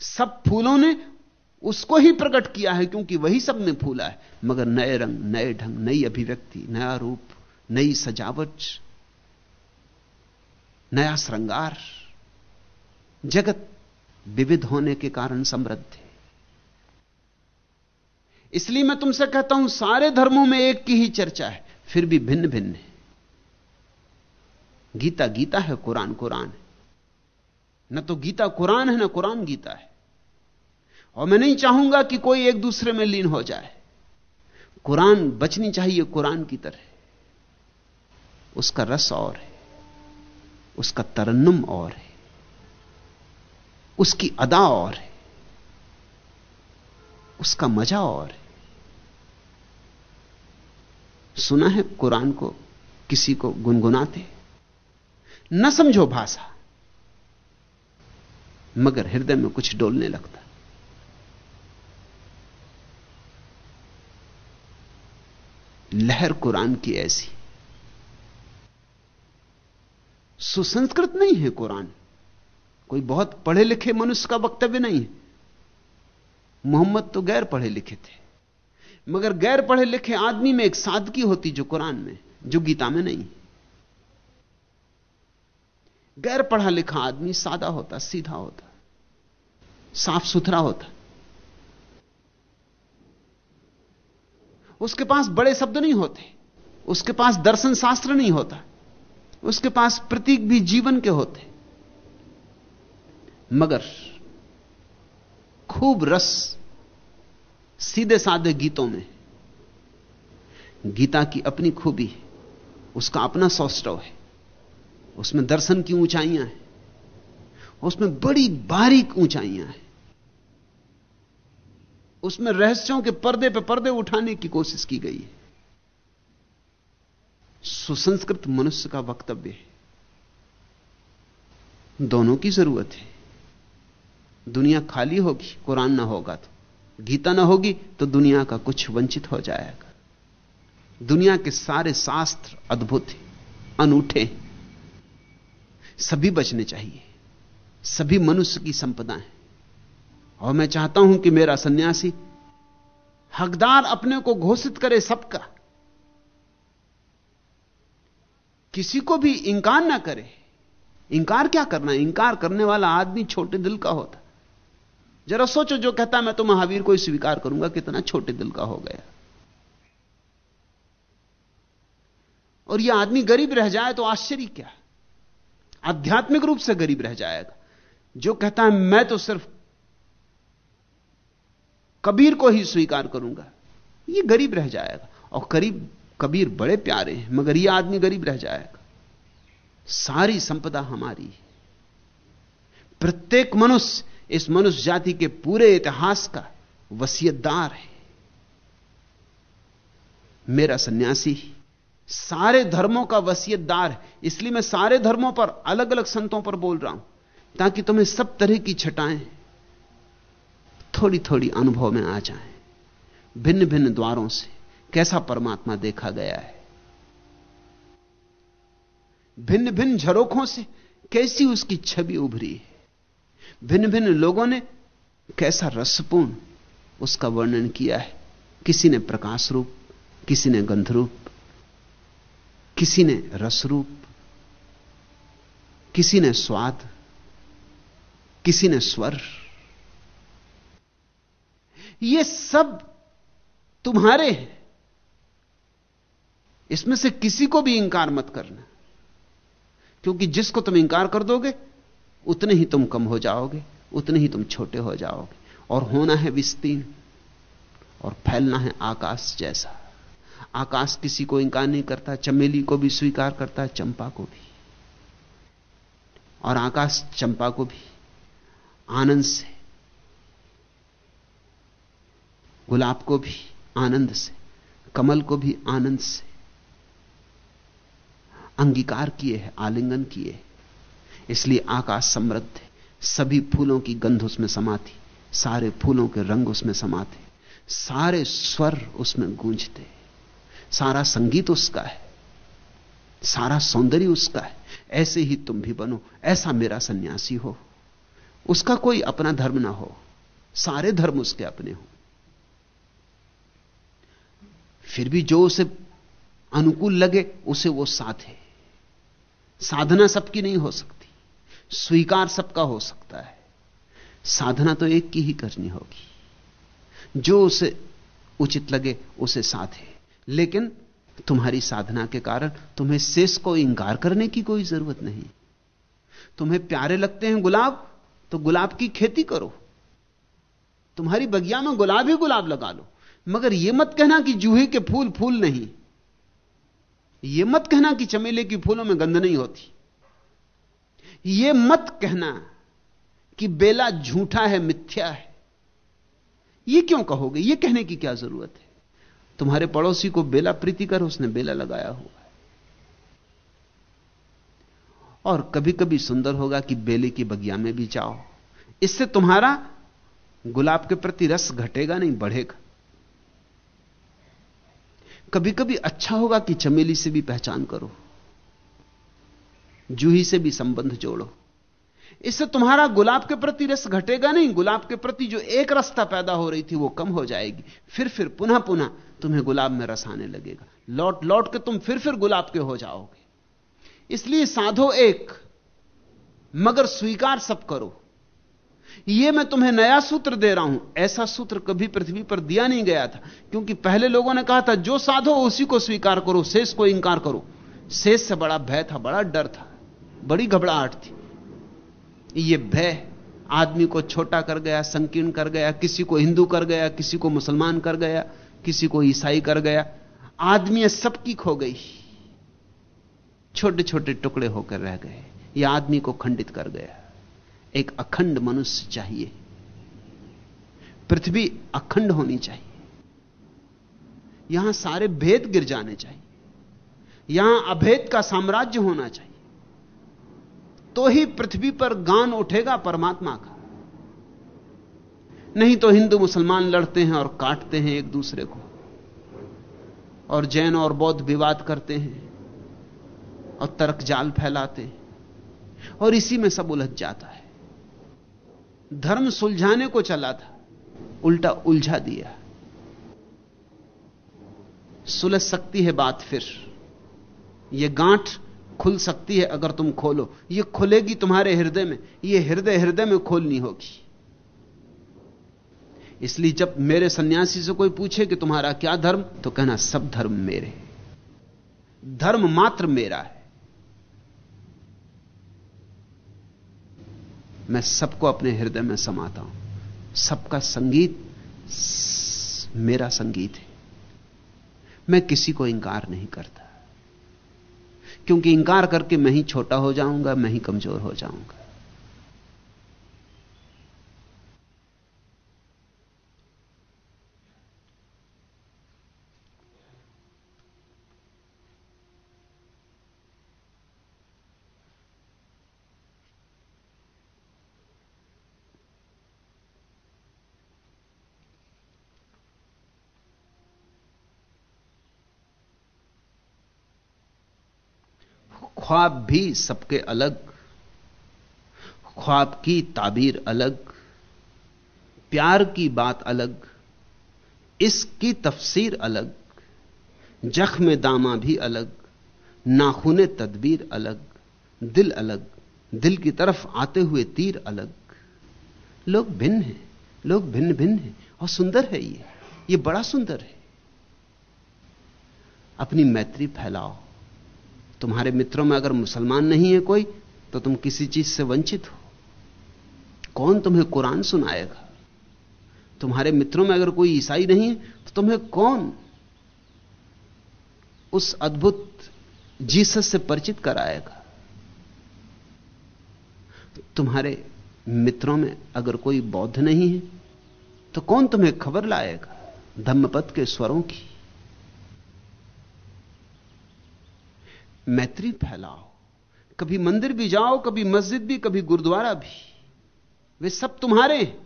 सब फूलों ने उसको ही प्रकट किया है क्योंकि वही सब में फूला है। मगर नए रंग, नए ढंग, नई अभिव्यक्ति, नया रूप, नई सजावट, नया श्रृंगार। जगत विविध होने के कारण समृद्ध है। इसलिए मैं तुमसे कहता हूँ, सारे धर्मों में एक की ही चर्चा है, फिर भी भिन्न भिन्न है। गीता गीता है, कुरान कुरान है। न तो गीता कुरान है, ना कुरान गीता है। और मैं नहीं चाहूँगा कि कोई एक दूसरे में लीन हो जाए। कुरान, बचनी चाहिए कुरान की तरह। उसका रस और है। उसका तरन्नुम और है। उसकी अदा और है। उसका मज़ा और है। सुना है कुरान को? किसी को गुनगुनाते? न समझो भाषा। मगर हृदय में कुछ डोलने लगता। लहर कुरान की ऐसी। सुसंस्कृत नहीं है कुरान। कोई बहुत पढ़े लिखे मनुष्य का वक्तव्य नहीं है। मोहम्मद तो गैर पढ़े लिखे थे। मगर गैर पढ़े लिखे आदमी में एक सादगी होती जो कुरान में, जो गीता में नहीं। गैर पढ़ा लिखा आदमी सादा होता, सीधा होता साफ़ सुथरा होता। उसके पास बड़े शब्द नहीं होते, उसके पास दर्शन शास्त्र नहीं होता, उसके पास प्रतीक भी जीवन के होते। मगर खूब रस सीधे साधे गीतों में, गीता की अपनी खूबी है, उसका अपना सौष्टव है, उसमें दर्शन की ऊंचाइयाँ हैं, उसमें बड़ी बारीक ऊंचाइयाँ हैं। उसमें रहस्यों के पर्दे पे पर्दे उठाने की कोशिश की गई है। सुसंस्कृत मनुष्य का वक्तव्य है। दोनों की ज़रूरत है। दुनिया खाली होगी, कुरान ना होगा तो। गीता ना होगी तो दुनिया का कुछ वंचित हो जाएगा। दुनिया के सारे शास्त्र अद्भुत हैं, अनूठे सभी बचने चाहिए। सभी मनुष्य की संपदा है। और मैं चाहता हूँ कि मेरा सन्यासी हकदार अपने को घोषित करे सबका। किसी को भी इंकार ना करे। इंकार क्या करना इंकार करने वाला आदमी छोटे दिल का होता। जरा सोचो, जो कहता मैं तो महावीर को स्वीकार करूँगा, कितना छोटे दिल का हो गया। और यह आदमी गरीब रह जाए तो आश्चर्य क्या? आध्यात्मिक रूप से गरीब रह जाएगा। जो कहता है, मैं तो सिर्फ़ कबीर को ही स्वीकार करूँगा। यह गरीब रह जाएगा। और करीब, कबीर बड़े प्यारे हैं, मगर यह आदमी गरीब रह जाएगा। सारी संपदा हमारी है। प्रत्येक मनुष्य, इस मनुष्य जाति के पूरे इतिहास का वसीयतदार है। मेरा सन्यासी, सारे धर्मों का वसीयतदार है। इसलिए मैं सारे धर्मों पर अलग अलग संतों पर बोल रहा हूँ, ताकि तुम्हें सब तरह की छटाएँ थोड़ी थोड़ी अनुभव में आ जाएँ। भिन्न भिन्न द्वारों से कैसा परमात्मा देखा गया है? भिन्न भिन्न झरोखों से कैसी उसकी छवि उभरी है? भिन्न भिन्न लोगों ने कैसा रसपूर्ण उसका वर्णन किया है? किसी ने प्रकाश रूप किसी ने गंध रूप किसी ने रस रूप किसी ने स्वाद, किसी ने स्वर। ये सब तुम्हारे हैं। इसमें से किसी को भी इंकार मत करना। क्योंकि जिसको तुम इंकार कर दोगे, उतने ही तुम कम हो जाओगे, उतने ही तुम छोटे हो जाओगे। और होना है विस्तीर्ण, और फैलना है आकाश जैसा। आकाश किसी को इंकार नहीं करता, चमेली को भी स्वीकार करता है चंपा को भी। और आकाश चंपा को भी, आनंद से। गुलाब को भी आनंद से, कमल को भी आनंद से। अंगीकार किए है, आलिंगन किए इसलिए आकाश समृद्ध है, सभी फूलों की गंध उसमें समाती, सारे फूलों के रंग उसमें समाते, सारे स्वर उसमें गूंजते सारा संगीत उसका है, सारा सौंदर्य उसका है। ऐसे ही तुम भी बनो, ऐसा मेरा सन्यासी हो। उसका कोई अपना धर्म ना हो, सारे धर्म उसके अपने हो। फिर भी जो उसे अनुकूल लगे, उसे वो साथ है। साधना सबकी नहीं हो सकती, स्वीकार सबका हो सकता है। साधना तो एक की ही करनी होगी। जो उसे उचित लगे, उसे साथ है। लेकिन तुम्हारी साधना के कारण तुम्हें शेष को इंकार करने की कोई ज़रूरत नहीं। तुम्हें प्यारे लगते हैं गुलाब तो गुलाब की खेती करो। तुम्हारी बगिया में गुलाब ही गुलाब लगा लो। मगर यह मत कहना कि जूहे के फूल फूल नहीं। यह मत कहना कि चमेले की फूलों में गंध नहीं होती। यह मत कहना कि बेला झूठा है, मिथ्या है। यह क्यों कहोगे? यह कहने की क्या ज़रूरत है? तुम्हारे पड़ोसी को बेला प्रीति कर उसने बेला लगाया हुआ है। और कभी कभी सुंदर होगा कि बेले की बगिया में भी जाओ। इससे तुम्हारा गुलाब के प्रति रस घटेगा नहीं, बढ़ेगा। कभी कभी अच्छा होगा कि चमेली से भी पहचान करो। जूही से भी संबंध जोड़ो। इससे तुम्हारा गुलाब के प्रति रस घटेगा नहीं। गुलाब के प्रति जो एक रस्ता पैदा हो रही थी वो कम हो जाएगी। फिर फिर पुनः पुनः तुम्हें गुलाब में रस आने लगेगा। लौट लौट के तुम फिर फिर गुलाब के हो जाओगे। इसलिए साधो एक, मगर स्वीकार सब करो। यह मैं तुम्हें नया सूत्र दे रहा हूँ। ऐसा सूत्र कभी पृथ्वी पर दिया नहीं गया था, क्योंकि पहले लोगों ने कहा था, जो साधो उसी को स्वीकार करो, शेष को इंकार करो। शेष से बड़ा भय था, बड़ा डर था, बड़ी घबराहट थी। यह भय आदमी को छोटा कर गया, संकीर्ण कर गया, किसी को हिंदू कर गया, किसी को मुसलमान कर गया, किसी को ईसाई कर गया, आदमी सबकी खो गई। छोटे छोटे टुकड़े होकर रह गए यह आदमी को खंडित कर गया। एक अखंड मनुष्य चाहिए। पृथ्वी अखंड होनी चाहिए। यहाँ सारे भेद गिर जाने चाहिए। यहाँ अभेद का साम्राज्य होना चाहिए। तो ही पृथ्वी पर गान उठेगा परमात्मा का। नहीं तो हिंदू मुसलमान लड़ते हैं और काटते हैं एक दूसरे को। और जैन और बौद्ध विवाद करते हैं और तर्क जाल फैलाते हैं। और इसी में सब उलझ जाता है। धर्म सुलझाने को चला था, उल्टा उलझा दिया। सुलझ सकती है बात फिर। यह गांठ खुल सकती है अगर तुम खोलो। यह खुलेगी तुम्हारे हृदय में। यह हृदय हृदय में खोलनी होगी। इसलिए जब मेरे सन्यासी से कोई पूछे कि तुम्हारा क्या धर्म तो कहना, सब धर्म मेरे धर्म मात्र मेरा है। मैं सबको अपने हृदय में समाता हूँ। सबका संगीत मेरा संगीत है। मैं किसी को इंकार नहीं करता। क्योंकि इंकार करके मैं ही छोटा हो जाऊँगा, मैं ही कमज़ोर हो जाऊँगा। ख्वाब भी सबके अलग, ख्वाब की ताबीर अलग, प्यार की बात अलग, इसकी तफसीर अलग, जख्म दामा भी अलग, नाखुन तदबीर अलग, दिल अलग, दिल की तरफ़ आते हुए तीर अलग। लोग भिन्न हैं, लोग भिन्न भिन्न हैं, और सुंदर है ये ये बड़ा सुंदर है। अपनी मैत्री फैलाओ। तुम्हारे मित्रों में अगर मुसलमान नहीं है कोई तो तुम किसी चीज़ से वंचित हो। कौन तुम्हें कुरान सुनाएगा? तुम्हारे मित्रों में अगर कोई ईसाई नहीं है तो तुम्हें कौन उस अद्भुत जीसस से परिचित कराएगा? तुम्हारे मित्रों में अगर कोई बौद्ध नहीं है तो कौन तुम्हें खबर लाएगा धम्मपद के स्वरों की? मैत्री फैलाओ। कभी मंदिर भी जाओ, कभी मस्जिद भी, कभी गुरुद्वारा भी। वे सब तुम्हारे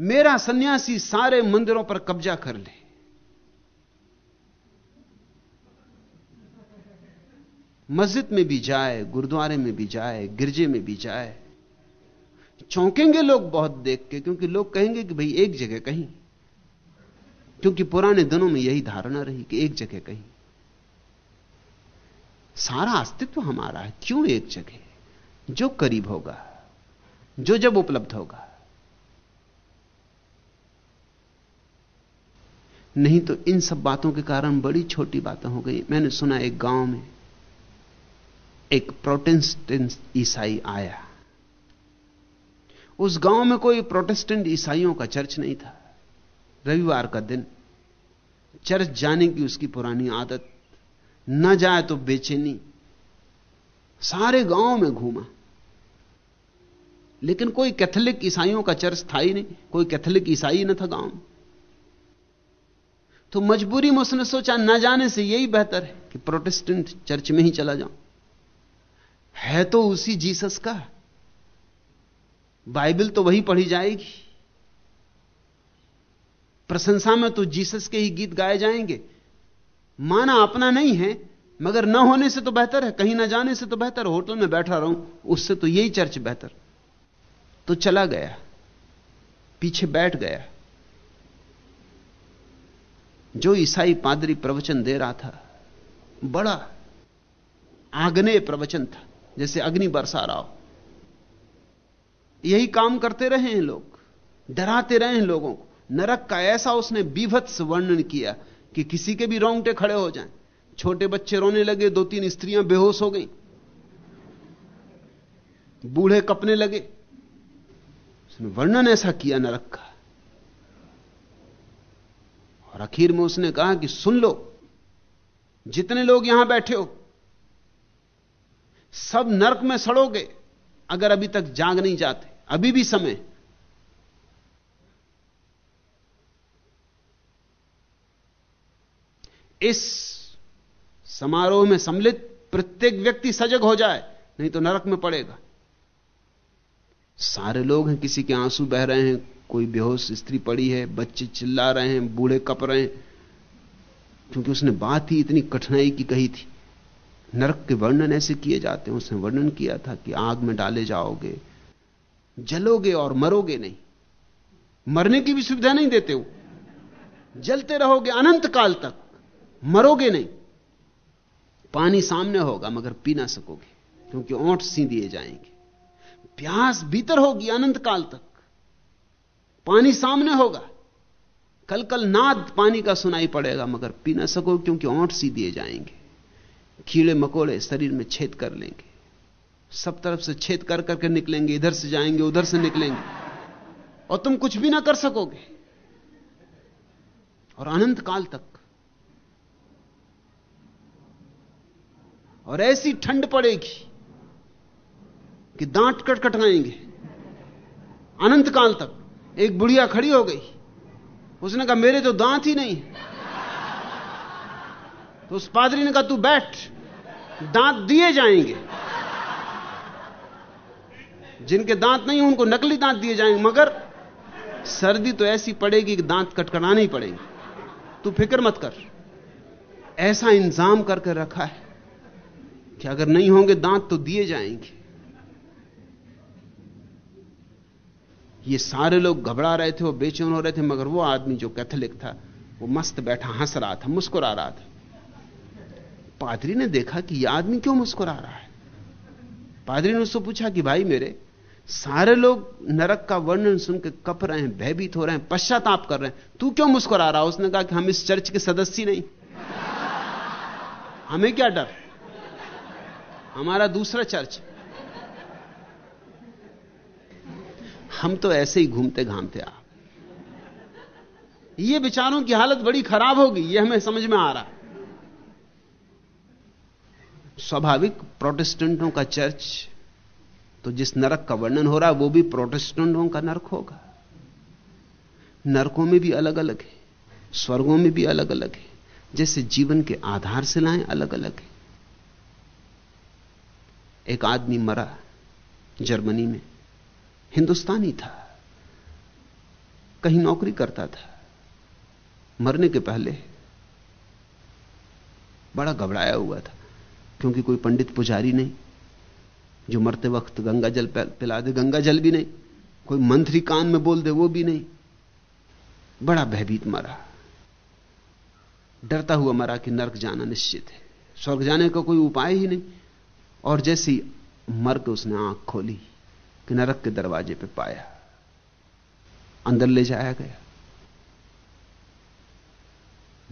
मेरा सन्यासी सारे मंदिरों पर कब्जा कर ले। मस्जिद में भी जाए, गुरुद्वारे में भी जाए, गिरजे में भी जाए। चौंकेंगे लोग बहुत देख के, क्योंकि लोग कहेंगे कि भाई एक जगह कहीं। क्योंकि पुराने दिनों में यही धारणा रही कि एक जगह कहीं। सारा अस्तित्व हमारा है, क्यों एक जगह? जो करीब होगा, जो जब उपलब्ध होगा। नहीं तो इन सब बातों के कारण बड़ी छोटी बातें हो गई। मैंने सुना एक गाँव में एक प्रोटेस्टेंट ईसाई आया। उस गाँव में कोई प्रोटेस्टेंट ईसाइयों का चर्च नहीं था। रविवार का दिन, चर्च जाने की उसकी पुरानी आदत, न जाए तो बेचैनी, सारे गाँव में घूमा। लेकिन कोई कैथोलिक ईसाइयों का चर्च था ही नहीं, कोई कैथोलिक ईसाई न था गाँव में। तो मजबूरी में उसने सोचा, न जाने से यही बेहतर है कि प्रोटेस्टेंट चर्च में ही चला जाऊँ। है तो उसी जीसस का। बाइबल तो वही पढ़ी जाएगी। प्रशंसा में तो जीसस के ही गीत गाए जाएँगे। माना अपना नहीं है, मगर न होने से तो बेहतर है, कहीं ना जाने से तो बेहतर होटल में बैठा रहूँ, उससे तो यही चर्च बेहतर। तो चला गया, पीछे बैठ गया। जो ईसाई पादरी प्रवचन दे रहा था, बड़ा आग्नेय प्रवचन था, जैसे अग्नि बरसा रहा हो। यही काम करते रहे हैं लोग, डराते रहे हैं लोगों को। नरक का ऐसा उसने बीभत्स वर्णन किया कि किसी के भी रोंगटे खड़े हो जाएँ। छोटे बच्चे रोने लगे दो तीन स्त्रियाँ बेहोश हो गई। बूढ़े कपने लगे। उसने वर्णन ऐसा किया नरक का। और आखिर में उसने कहा कि सुन लो, जितने लोग यहाँ बैठे हो, सब नरक में सड़ोगे, अगर अभी तक जाग नहीं जाते, अभी भी समय इस समारोह में सम्मिलित प्रत्येक व्यक्ति सजग हो जाए, नहीं तो नरक में पड़ेगा। सारे लोग हैं, किसी के आँसू बह रहे हैं, कोई बेहोश स्त्री पड़ी है, बच्चे चिल्ला रहे हैं, बूढ़े कप रहे हैं। क्योंकि उसने बात ही इतनी कठिनाई की कही थी। नरक के वर्णन ऐसे किए जाते हैं, उसने वर्णन किया था कि आग में डाले जाओगे, जलोगे और मरोगे नहीं। मरने की भी सुविधा नहीं देते हो जलते रहोगे अनंत काल तक। मरोगे नहीं। पानी सामने होगा, मगर पी ना सकोगे, क्योंकि ओंठ सी दिए जाएँगे। प्यास भीतर होगी अनंत काल तक। पानी सामने होगा। कल कल नाद पानी का सुनाई पड़ेगा, मगर पी ना सकोगे, क्योंकि ओंठ सी दिए जाएँगे। कीड़े मकोड़े शरीर में छेद कर लेंगे। सब तरफ़ से छेद कर करके निकलेंगे, इधर से जाएँगे, उधर से निकलेंगे। और तुम कुछ भी ना कर सकोगे। और अनंत काल तक और ऐसी ठंड पड़ेगी कि दांत कटकटाएँगे। अनंत काल तक एक बुढ़िया खड़ी हो गई। उसने कहा, मेरे तो दांत ही नहीं तो उस पादरी ने कहा, तू बैठ, दांत दिए जाएँगे। जिनके दांत नहीं उनको नकली दांत दिए जाएँगे। मगर सर्दी तो ऐसी पड़ेगी कि दांत कटकटाने ही पड़ेंगे। तू फ़िक्र मत कर। ऐसा इंतज़ाम करके रखा है। कि अगर नहीं होंगे दांत तो दिए जाएँगे। ये सारे लोग घबरा रहे थे, वो बेचैन हो रहे थे, मगर वो आदमी जो कैथोलिक था, वो मस्त बैठा, हंस रहा था, मुस्कुरा रहा था। पादरी ने देखा कि यह आदमी क्यों मुस्कुरा रहा है? पादरी ने उससे पूछा कि भाई मेरे, सारे लोग नरक का वर्णन सुनकर कप रहे हैं, भयभीत हो रहे हैं, पश्चाताप कर रहे हैं। तू क्यों मुस्कुरा रहा उसने कहा कि हम इस चर्च के सदस्य नहीं। हमें क्या डर? हमारा दूसरा चर्च। हम तो ऐसे ही घूमते घामते आ। ये विचारों की हालत बड़ी खराब होगी, ये हमें समझ में आ रहा। स्वाभाविक प्रोटेस्टेंटों का चर्च तो जिस नरक का वर्णन हो रहा है वो भी प्रोटेस्टेंटों का नरक होगा। नरकों में भी अलग अलग है, स्वर्गों में भी अलग अलग है, जैसे जीवन के आधार से लाएँ अलग अलग है। एक आदमी मरा जर्मनी में। हिंदुस्तानी था। कहीं नौकरी करता था। मरने के पहले बड़ा घबराया हुआ था, क्योंकि कोई पंडित पुजारी नहीं, जो मरते वक्त गंगा जल पिला दे। गंगा जल भी नहीं, कोई मंत्री कान में बोल दे, वो भी नहीं। बड़ा भयभीत मरा। डरता हुआ मरा कि नरक जाना निश्चित है। स्वर्ग जाने का कोई उपाय ही नहीं। और जैसी मर के उसने आँख खोली कि नरक के दरवाजे पे पाया, अंदर ले जाया गया,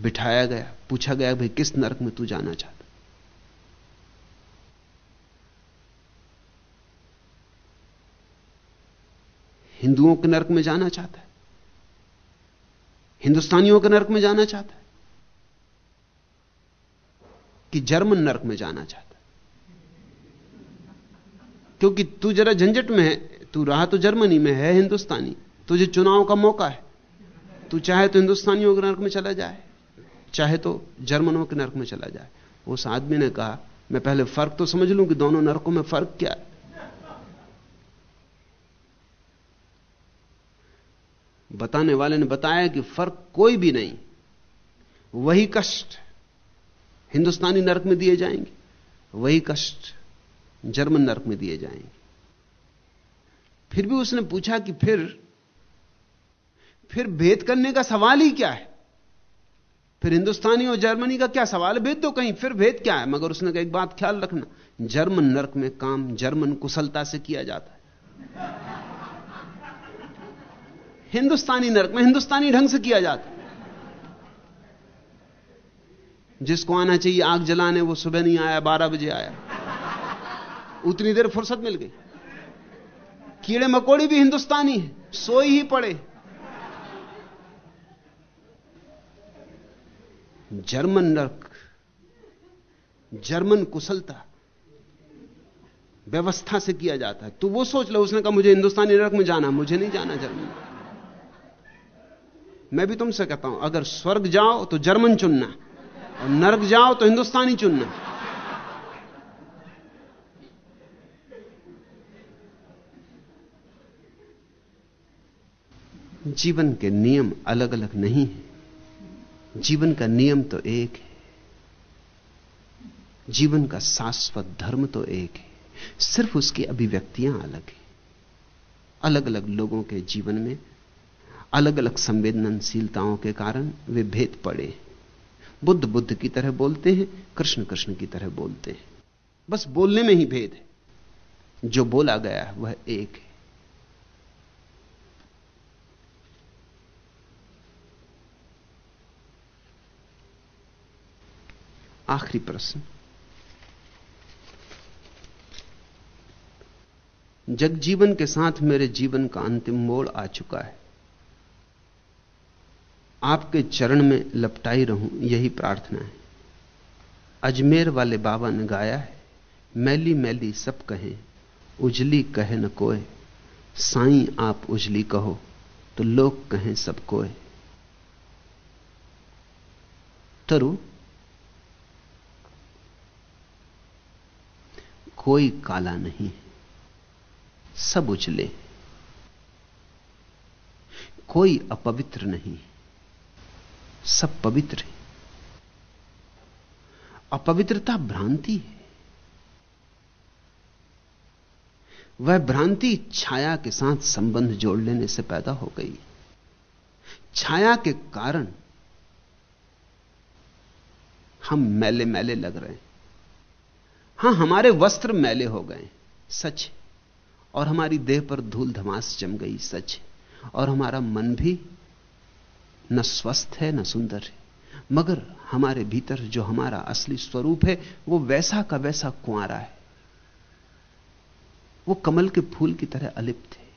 बिठाया गया, पूछा गया, भाई, किस नरक में तू जाना चाहता? हिंदुओं के नरक में जाना चाहता है? हिंदुस्तानियों के नरक में जाना चाहता है? कि जर्मन नरक में जाना चाहता है? क्योंकि तू जरा झंझट में है, तू रहा तो जर्मनी में है, हिंदुस्तानी। तुझे चुनाव का मौका है। तू चाहे तो हिंदुस्तानियों के नर्क में चला जाए, चाहे तो जर्मनों के नर्क में चला जाए। उस आदमी ने कहा, मैं पहले फ़र्क तो समझ लूँ कि दोनों नरकों में फ़र्क क्या है? बताने वाले ने बताया कि फ़र्क कोई भी नहीं। वही कष्ट हिंदुस्तानी नरक में दिए जाएँगे। वही कष्ट जर्मन नरक में दिए जाएँगे। फिर भी उसने पूछा कि फिर फिर भेद करने का सवाल ही क्या है? फिर हिंदुस्तानी और जर्मनी का क्या सवाल भेद दो कहीं, फिर भेद क्या है? मगर उसने कहा, एक बात ख्याल रखना, जर्मन नरक में काम जर्मन कुशलता से किया जाता है। हिंदुस्तानी नरक में हिंदुस्तानी ढंग से किया जाता है। जिसको आना चाहिए आग जलाने, वो सुबह नहीं आया, बारह बजे आया। उतनी देर फुर्सत मिल गई। कीड़े मकोड़े भी हिंदुस्तानी है, सोई ही पड़े। जर्मन नर्क, जर्मन कुशलता व्यवस्था से किया जाता है। तो वो सोच लो, उसने कहा, मुझे हिंदुस्तानी नरक में जाना मुझे नहीं जाना जर्मन। मैं भी तुमसे कहता हूँ, अगर स्वर्ग जाओ तो जर्मन चुनना, और नर्क जाओ तो हिंदुस्तानी चुनना। जीवन के नियम अलग अलग नहीं है। जीवन का नियम तो एक है। जीवन का शाश्वत धर्म तो एक है। सिर्फ़ उसकी अभिव्यक्तियाँ अलग हैं। अलग अलग लोगों के जीवन में अलग अलग संवेदनशीलताओं के कारण वे भेद पड़े बुद्ध बुद्ध की तरह बोलते हैं, कृष्ण कृष्ण की तरह बोलते हैं। बस बोलने में ही भेद है। जो बोला गया वह एक है। आखिरी प्रश्न जग जीवन के साथ मेरे जीवन का अंतिम मोड़ आ चुका है। आपके चरण में लपटाई रहूँ, यही प्रार्थना है। अजमेर वाले बाबा ने गाया है, मैली मैली सब कहें, उजली कहे न कोय साई आप उजली कहो तो लोग कहें सब कोय तरु कोई काला नहीं सब उजले कोई अपवित्र नहीं सब पवित्र है। अपवित्रता भ्रांति है। वह भ्रांति छाया के साथ संबंध जोड़ लेने से पैदा हो गई छाया के कारण हम मैले मैले लग रहे हैं। हाँ, हमारे वस्त्र मैले हो गए, सच। और हमारी देह पर धूल धमास जम गई, सच। और हमारा मन भी न स्वस्थ है, न सुंदर है। मगर हमारे भीतर जो हमारा असली स्वरूप है, वो वैसा का वैसा कुआरा है। वो कमल के फूल की तरह अलिप्त है।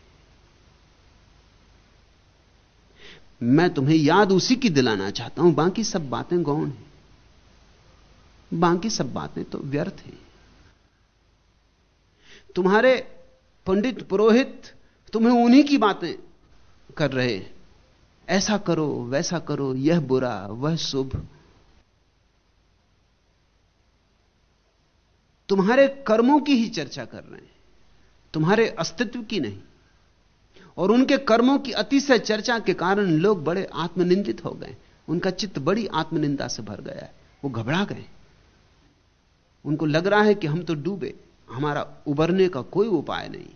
मैं तुम्हें याद उसी की दिलाना चाहता हूँ। बाकी सब बातें गौण हैं। बाकी सब बातें तो व्यर्थ हैं। तुम्हारे पंडित पुरोहित तुम्हें उन्हीं की बातें कर रहे हैं। ऐसा करो, वैसा करो, यह बुरा, वह शुभ। तुम्हारे कर्मों की ही चर्चा कर रहे हैं, तुम्हारे अस्तित्व की नहीं। और उनके कर्मों की अतिशय चर्चा के कारण लोग बड़े आत्मनिंदित हो गए। उनका चित्त बड़ी आत्मनिंदा से भर गया है। वो घबरा गए। उनको लग रहा है कि हम तो डूबे। हमारा उबरने का कोई उपाय नहीं।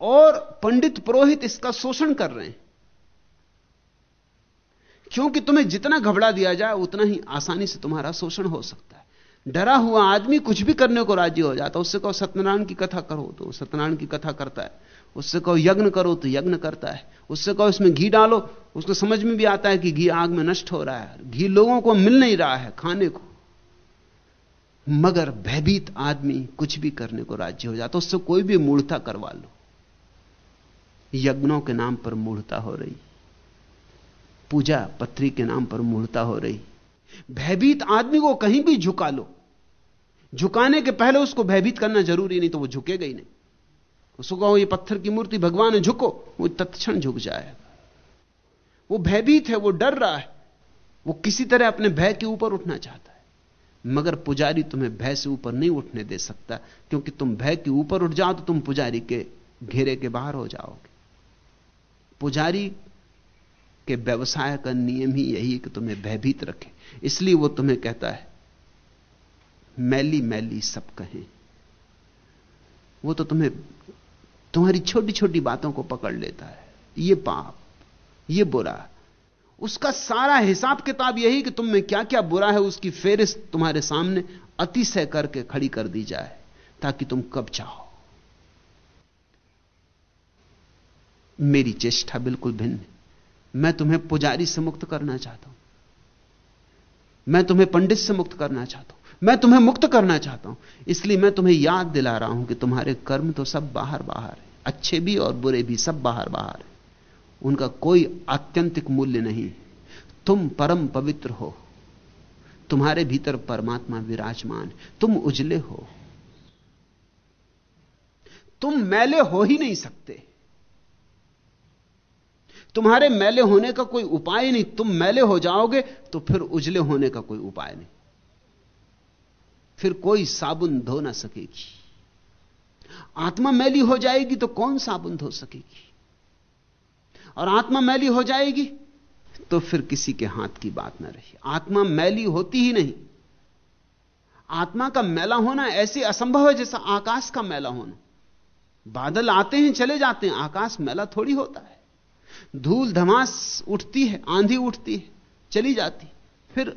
और पंडित पुरोहित इसका शोषण कर रहे हैं। क्योंकि तुम्हें जितना घबरा दिया जाए, उतना ही आसानी से तुम्हारा शोषण हो सकता है। डरा हुआ आदमी कुछ भी करने को राज़ी हो जाता है, उससे कहो, सत्यनारायण की कथा करो तो सत्यनारायण की कथा करता है। उससे कहो, यज्ञ करो तो यज्ञ करता है। उससे कहो, इसमें घी डालो, उसको समझ में भी आता है कि घी आग में नष्ट हो रहा है। घी लोगों को मिल नहीं रहा है, खाने को। मगर भयभीत आदमी कुछ भी करने को राज्य हो जाता, उससे कोई भी मूढ़ता करवा लो। यज्ञों के नाम पर मूढ़ता हो रही, पूजा पत्री के नाम पर मूढ़ता हो रही, भयभीत आदमी को कहीं भी झुका लो। झुकाने के पहले उसको भयभीत करना ज़रूरी नहीं तो वो झुकेगा ही नहीं। उसको कहो, ये पत्थर की मूर्ति, भगवान, झुको, वो तत्क्षण झुक जाएगा वो भयभीत है, वो डर रहा है, वो किसी तरह अपने भय के ऊपर उठना चाहता है। मगर पुजारी तुम्हें भय से ऊपर नहीं उठने दे सकता, क्योंकि तुम भय के ऊपर उठ जाओ तो तुम पुजारी के घेरे के बाहर हो जाओगे। पुजारी के व्यवसाय का नियम ही यही कि तुम्हें भयभीत रखे। इसलिए वो तुम्हें कहता है, मैली मैली सब कहें। वो तो तुम्हें, तुम्हारी छोटी छोटी बातों को पकड़ लेता है। ये पाप, ये बुरा उसका सारा हिसाब किताब यही कि तुम में क्या क्या बुरा है, उसकी फेरिस्त तुम्हारे सामने अतिशय करके खड़ी कर दी जाए, ताकि तुम कब चाहो। मेरी चेष्टा बिल्कुल भिन्न मैं तुम्हें पुजारी से मुक्त करना चाहता हूँ। मैं तुम्हें पंडित से मुक्त करना चाहता हूँ। मैं तुम्हें मुक्त करना चाहता हूँ। इसलिए मैं तुम्हें याद दिला रहा हूँ कि तुम्हारे कर्म तो सब बाहर बाहर है। अच्छे भी और बुरे भी सब बाहर बाहर है। उनका कोई आत्यंतिक मूल्य नहीं। तुम परम पवित्र हो। तुम्हारे भीतर परमात्मा विराजमान। तुम उजले हो। तुम मैले हो ही नहीं सकते। तुम्हारे मैले होने का कोई उपाय नहीं। तुम मैले हो जाओगे तो फिर उजले होने का कोई उपाय नहीं। फिर कोई साबुन धो ना सकेगी। आत्मा मैली हो जाएगी तो कौन साबुन धो सकेगी? और आत्मा मैली हो जाएगी तो फिर किसी के हाथ की बात ना रही। आत्मा मैली होती ही नहीं। आत्मा का मैला होना ऐसे असंभव है जैसा आकाश का मैला होना। बादल आते हैं, चले जाते हैं, आकाश मैला थोड़ी होता है। धूल, धमास उठती है, आंधी उठती है, चली जाती। फिर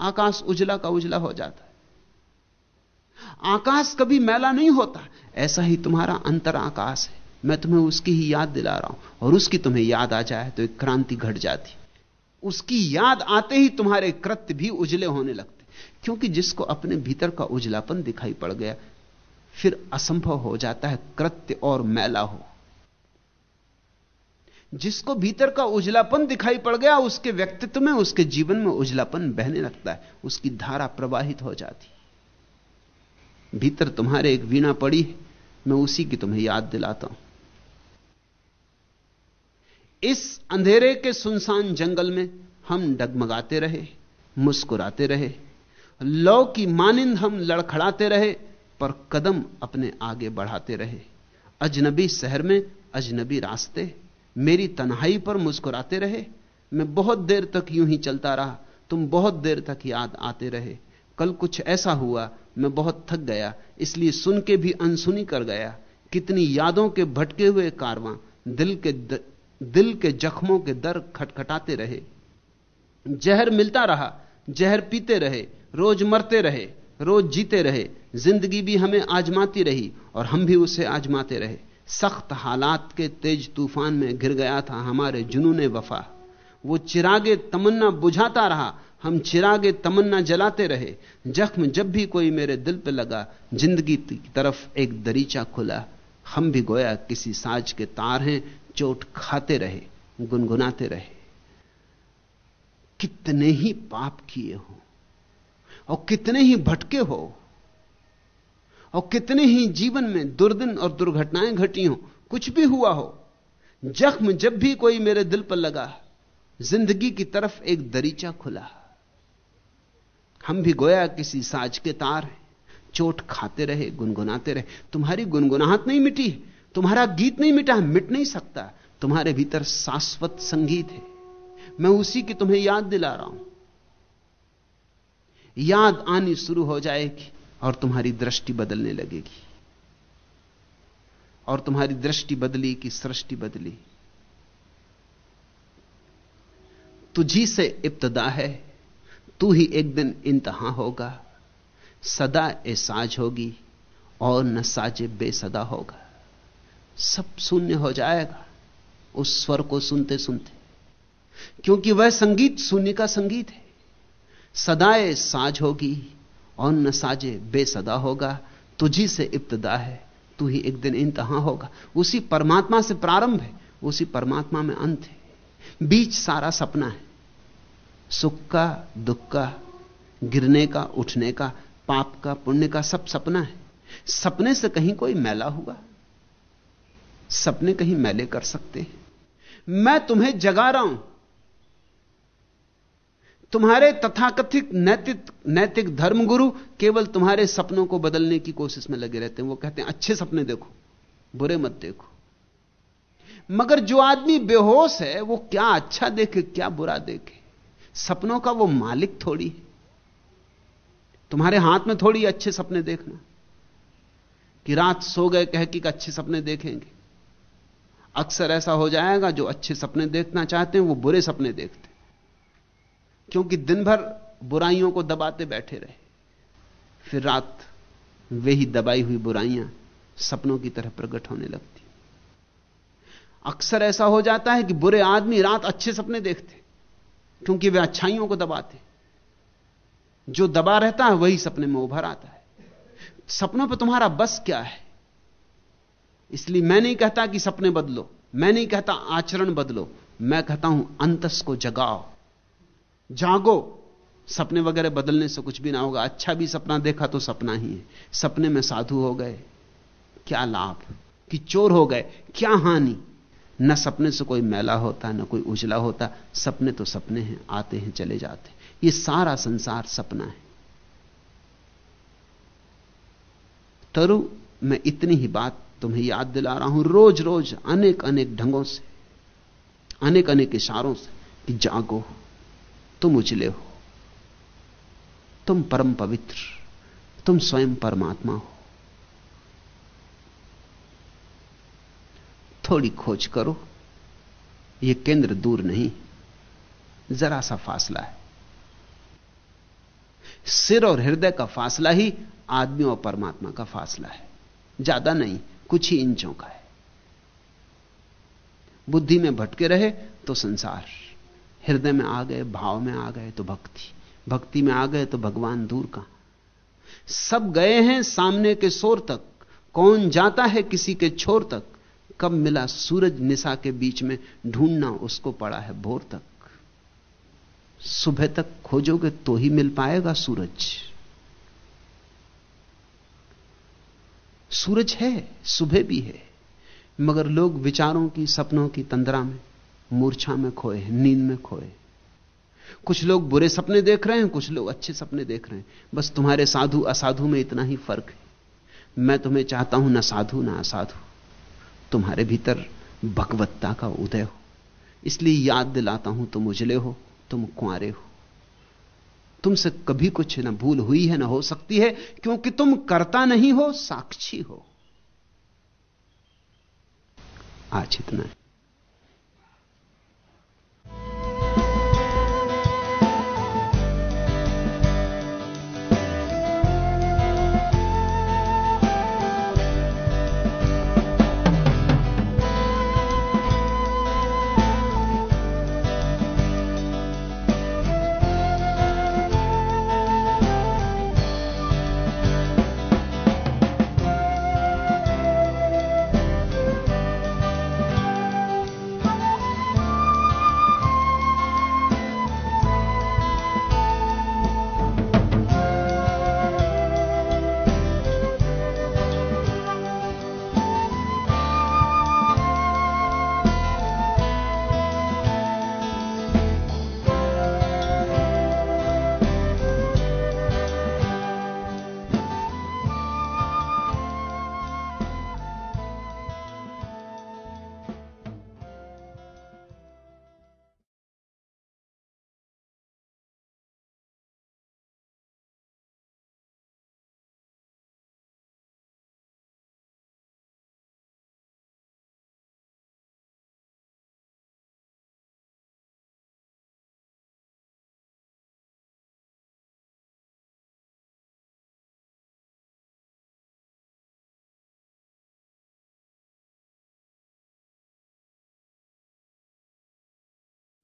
आकाश उजला का उजला हो जाता है। आकाश कभी मैला नहीं होता, ऐसा ही तुम्हारा अंतर आकाश है। मैं तुम्हें उसकी ही याद दिला रहा हूँ, और उसकी तुम्हें याद आ जाए तो एक क्रांति घट जाती। उसकी याद आते ही तुम्हारे कृत्य भी उजले होने लगते, क्योंकि जिसको अपने भीतर का उजलापन दिखाई पड़ गया, फिर असंभव हो जाता है कृत्य और मैला हो। जिसको भीतर का उजलापन दिखाई पड़ गया, उसके व्यक्तित्व में, उसके जीवन में उजलापन बहने लगता है, उसकी धारा प्रवाहित हो जाती। भीतर तुम्हारे एक वीणा पड़ी मैं उसी की तुम्हें याद दिलाता हूँ। इस अंधेरे के सुनसान जंगल में हम डगमगाते रहे मुस्कुराते रहे लौ की मानिंद हम लड़खड़ाते रहे पर कदम अपने आगे बढ़ाते रहे। अजनबी शहर में अजनबी रास्ते मेरी तन्हाई पर मुस्कुराते रहे। मैं बहुत देर तक यूँ ही चलता रहा तुम बहुत देर तक याद आते रहे। कल कुछ ऐसा हुआ मैं बहुत थक गया इसलिए सुन के भी अनसुनी कर गया। कितनी यादों के भटके हुए कारवां दिल के द, दिल के जख्मों के दर खटखटाते रहे। जहर मिलता रहा, जहर पीते रहे, रोज मरते रहे, रोज जीते रहे। ज़िंदगी भी हमें आजमाती रही और हम भी उसे आजमाते रहे। सख्त हालात के तेज तूफ़ान में गिर गया था हमारे जुनून वफा। वो चिरागे तमन्ना बुझाता रहा, हम चिरागे तमन्ना जलाते रहे। जख्म जब भी कोई मेरे दिल पे लगा, ज़िंदगी की तरफ़ एक दरीचा खुला। हम भी गोया किसी साज के तार हैं चोट खाते रहे, गुनगुनाते रहे। कितने ही पाप किए हो, और कितने ही भटके हो, और कितने ही जीवन में दुर्दिन और दुर्घटनाएँ घटी हो, कुछ भी हुआ हो, जख्म जब भी कोई मेरे दिल पर लगा, ज़िंदगी की तरफ़ एक दरीचा खुला। हम भी गोया किसी साज के तार चोट खाते रहे, गुनगुनाते रहे। तुम्हारी गुनगुनाहट नहीं मिटी तुम्हारा गीत नहीं मिटा, मिट नहीं सकता। तुम्हारे भीतर शाश्वत संगीत है। मैं उसी की तुम्हें याद दिला रहा हूँ। याद आनी शुरू हो जाएगी और तुम्हारी दृष्टि बदलने लगेगी। और तुम्हारी दृष्टि बदली कि सृष्टि बदली। तुझी से इब्तदा है, तू ही एक दिन इंतहा होगा। सदा ए साज होगी और न साजे बेसदा होगा। सब शून्य हो जाएगा उस स्वर को सुनते सुनते। क्योंकि वह संगीत शून्य का संगीत है। सदाए साज होगी और न साजे बेसदा होगा। तुझी से इब्तदा है, तू ही एक दिन इंतहा होगा। उसी परमात्मा से प्रारंभ है, उसी परमात्मा में अंत है। बीच सारा सपना है। सुख का, दुख का, गिरने का, उठने का, पाप का, पुण्य का सब सपना है। सपने से कहीं कोई मैला हुआ। सपने कहीं मैले कर सकते हैं। मैं तुम्हें जगा रहा हूँ। तुम्हारे तथाकथित नैतिक नैतिक धर्मगुरु केवल तुम्हारे सपनों को बदलने की कोशिश में लगे रहते हैं। वो कहते हैं, अच्छे सपने देखो, बुरे मत देखो। मगर जो आदमी बेहोश है, वो क्या अच्छा देखे, क्या बुरा देखे। सपनों का वो मालिक थोड़ी है। तुम्हारे हाथ में थोड़ी अच्छे सपने देखना। कि रात सो गए, कह कि अच्छे सपने देखेंगे। अक्सर ऐसा हो जाएगा, जो अच्छे सपने देखना चाहते हैं, वो बुरे सपने देखते क्योंकि दिन भर बुराइयों को दबाते बैठे रहे। फिर रात वे ही दबाई हुई बुराइयाँ सपनों की तरह प्रकट होने लगती। अक्सर ऐसा हो जाता है कि बुरे आदमी रात अच्छे सपने देखते क्योंकि वे अच्छाइयों को दबाते जो दबा रहता है, वही सपने में उभर आता है। सपनों पर तुम्हारा बस क्या है? इसलिए मैं नहीं कहता कि सपने बदलो, मैं नहीं कहता आचरण बदलो, मैं कहता हूँ अंतस को जगाओ। जागो, सपने वगैरह बदलने से कुछ भी ना होगा अच्छा भी सपना देखा तो सपना ही है। सपने में साधु हो गए, क्या लाभ? कि चोर हो गए, क्या हानि? न सपने से कोई मैला होता, न कोई उजला होता, सपने तो सपने हैं, आते हैं, चले जाते ये सारा संसार सपना है। तरु, मैं इतनी ही बात तुम्हें याद दिला रहा हूँ रोज रोज अनेक अनेक ढंगों से, अनेक अनेक इशारों से कि जागो तुम उजले हो, तुम परम पवित्र, तुम स्वयं परमात्मा हो। थोड़ी खोज करो यह केंद्र दूर नहीं, जरा सा फासला है। सिर और हृदय का फासला ही आदमी और परमात्मा का फासला है। ज़्यादा नहीं, कुछ ही इंचों का है। बुद्धि में भटके रहे तो संसार, हृदय में आ गए, भाव में आ गए तो भक्ति भक्ति में आ गए तो भगवान दूर का सब गए हैं सामने के शोर तक, कौन जाता है किसी के छोर तक? कब मिला सूरज निशा के बीच में, ढूंढना उसको पड़ा है भोर तक। सुबह तक खोजोगे तो ही मिल पाएगा सूरज। सूरज है, सुबह भी है, मगर लोग विचारों की, सपनों की तंद्रा में, मूर्छा में खोए नींद में खोए कुछ लोग बुरे सपने देख रहे हैं, कुछ लोग अच्छे सपने देख रहे हैं। बस तुम्हारे साधु, असाधु में इतना ही फ़र्क है। मैं तुम्हें चाहता हूँ ना साधु, ना असाधु। तुम्हारे भीतर भगवत्ता का उदय हो। इसलिए याद दिलाता हूँ, तुम उजले हो, तुम कुआरे हो। तुमसे कभी कुछ ना भूल हुई है, ना हो सकती है, क्योंकि तुम करता नहीं हो, साक्षी हो। आज इतना है।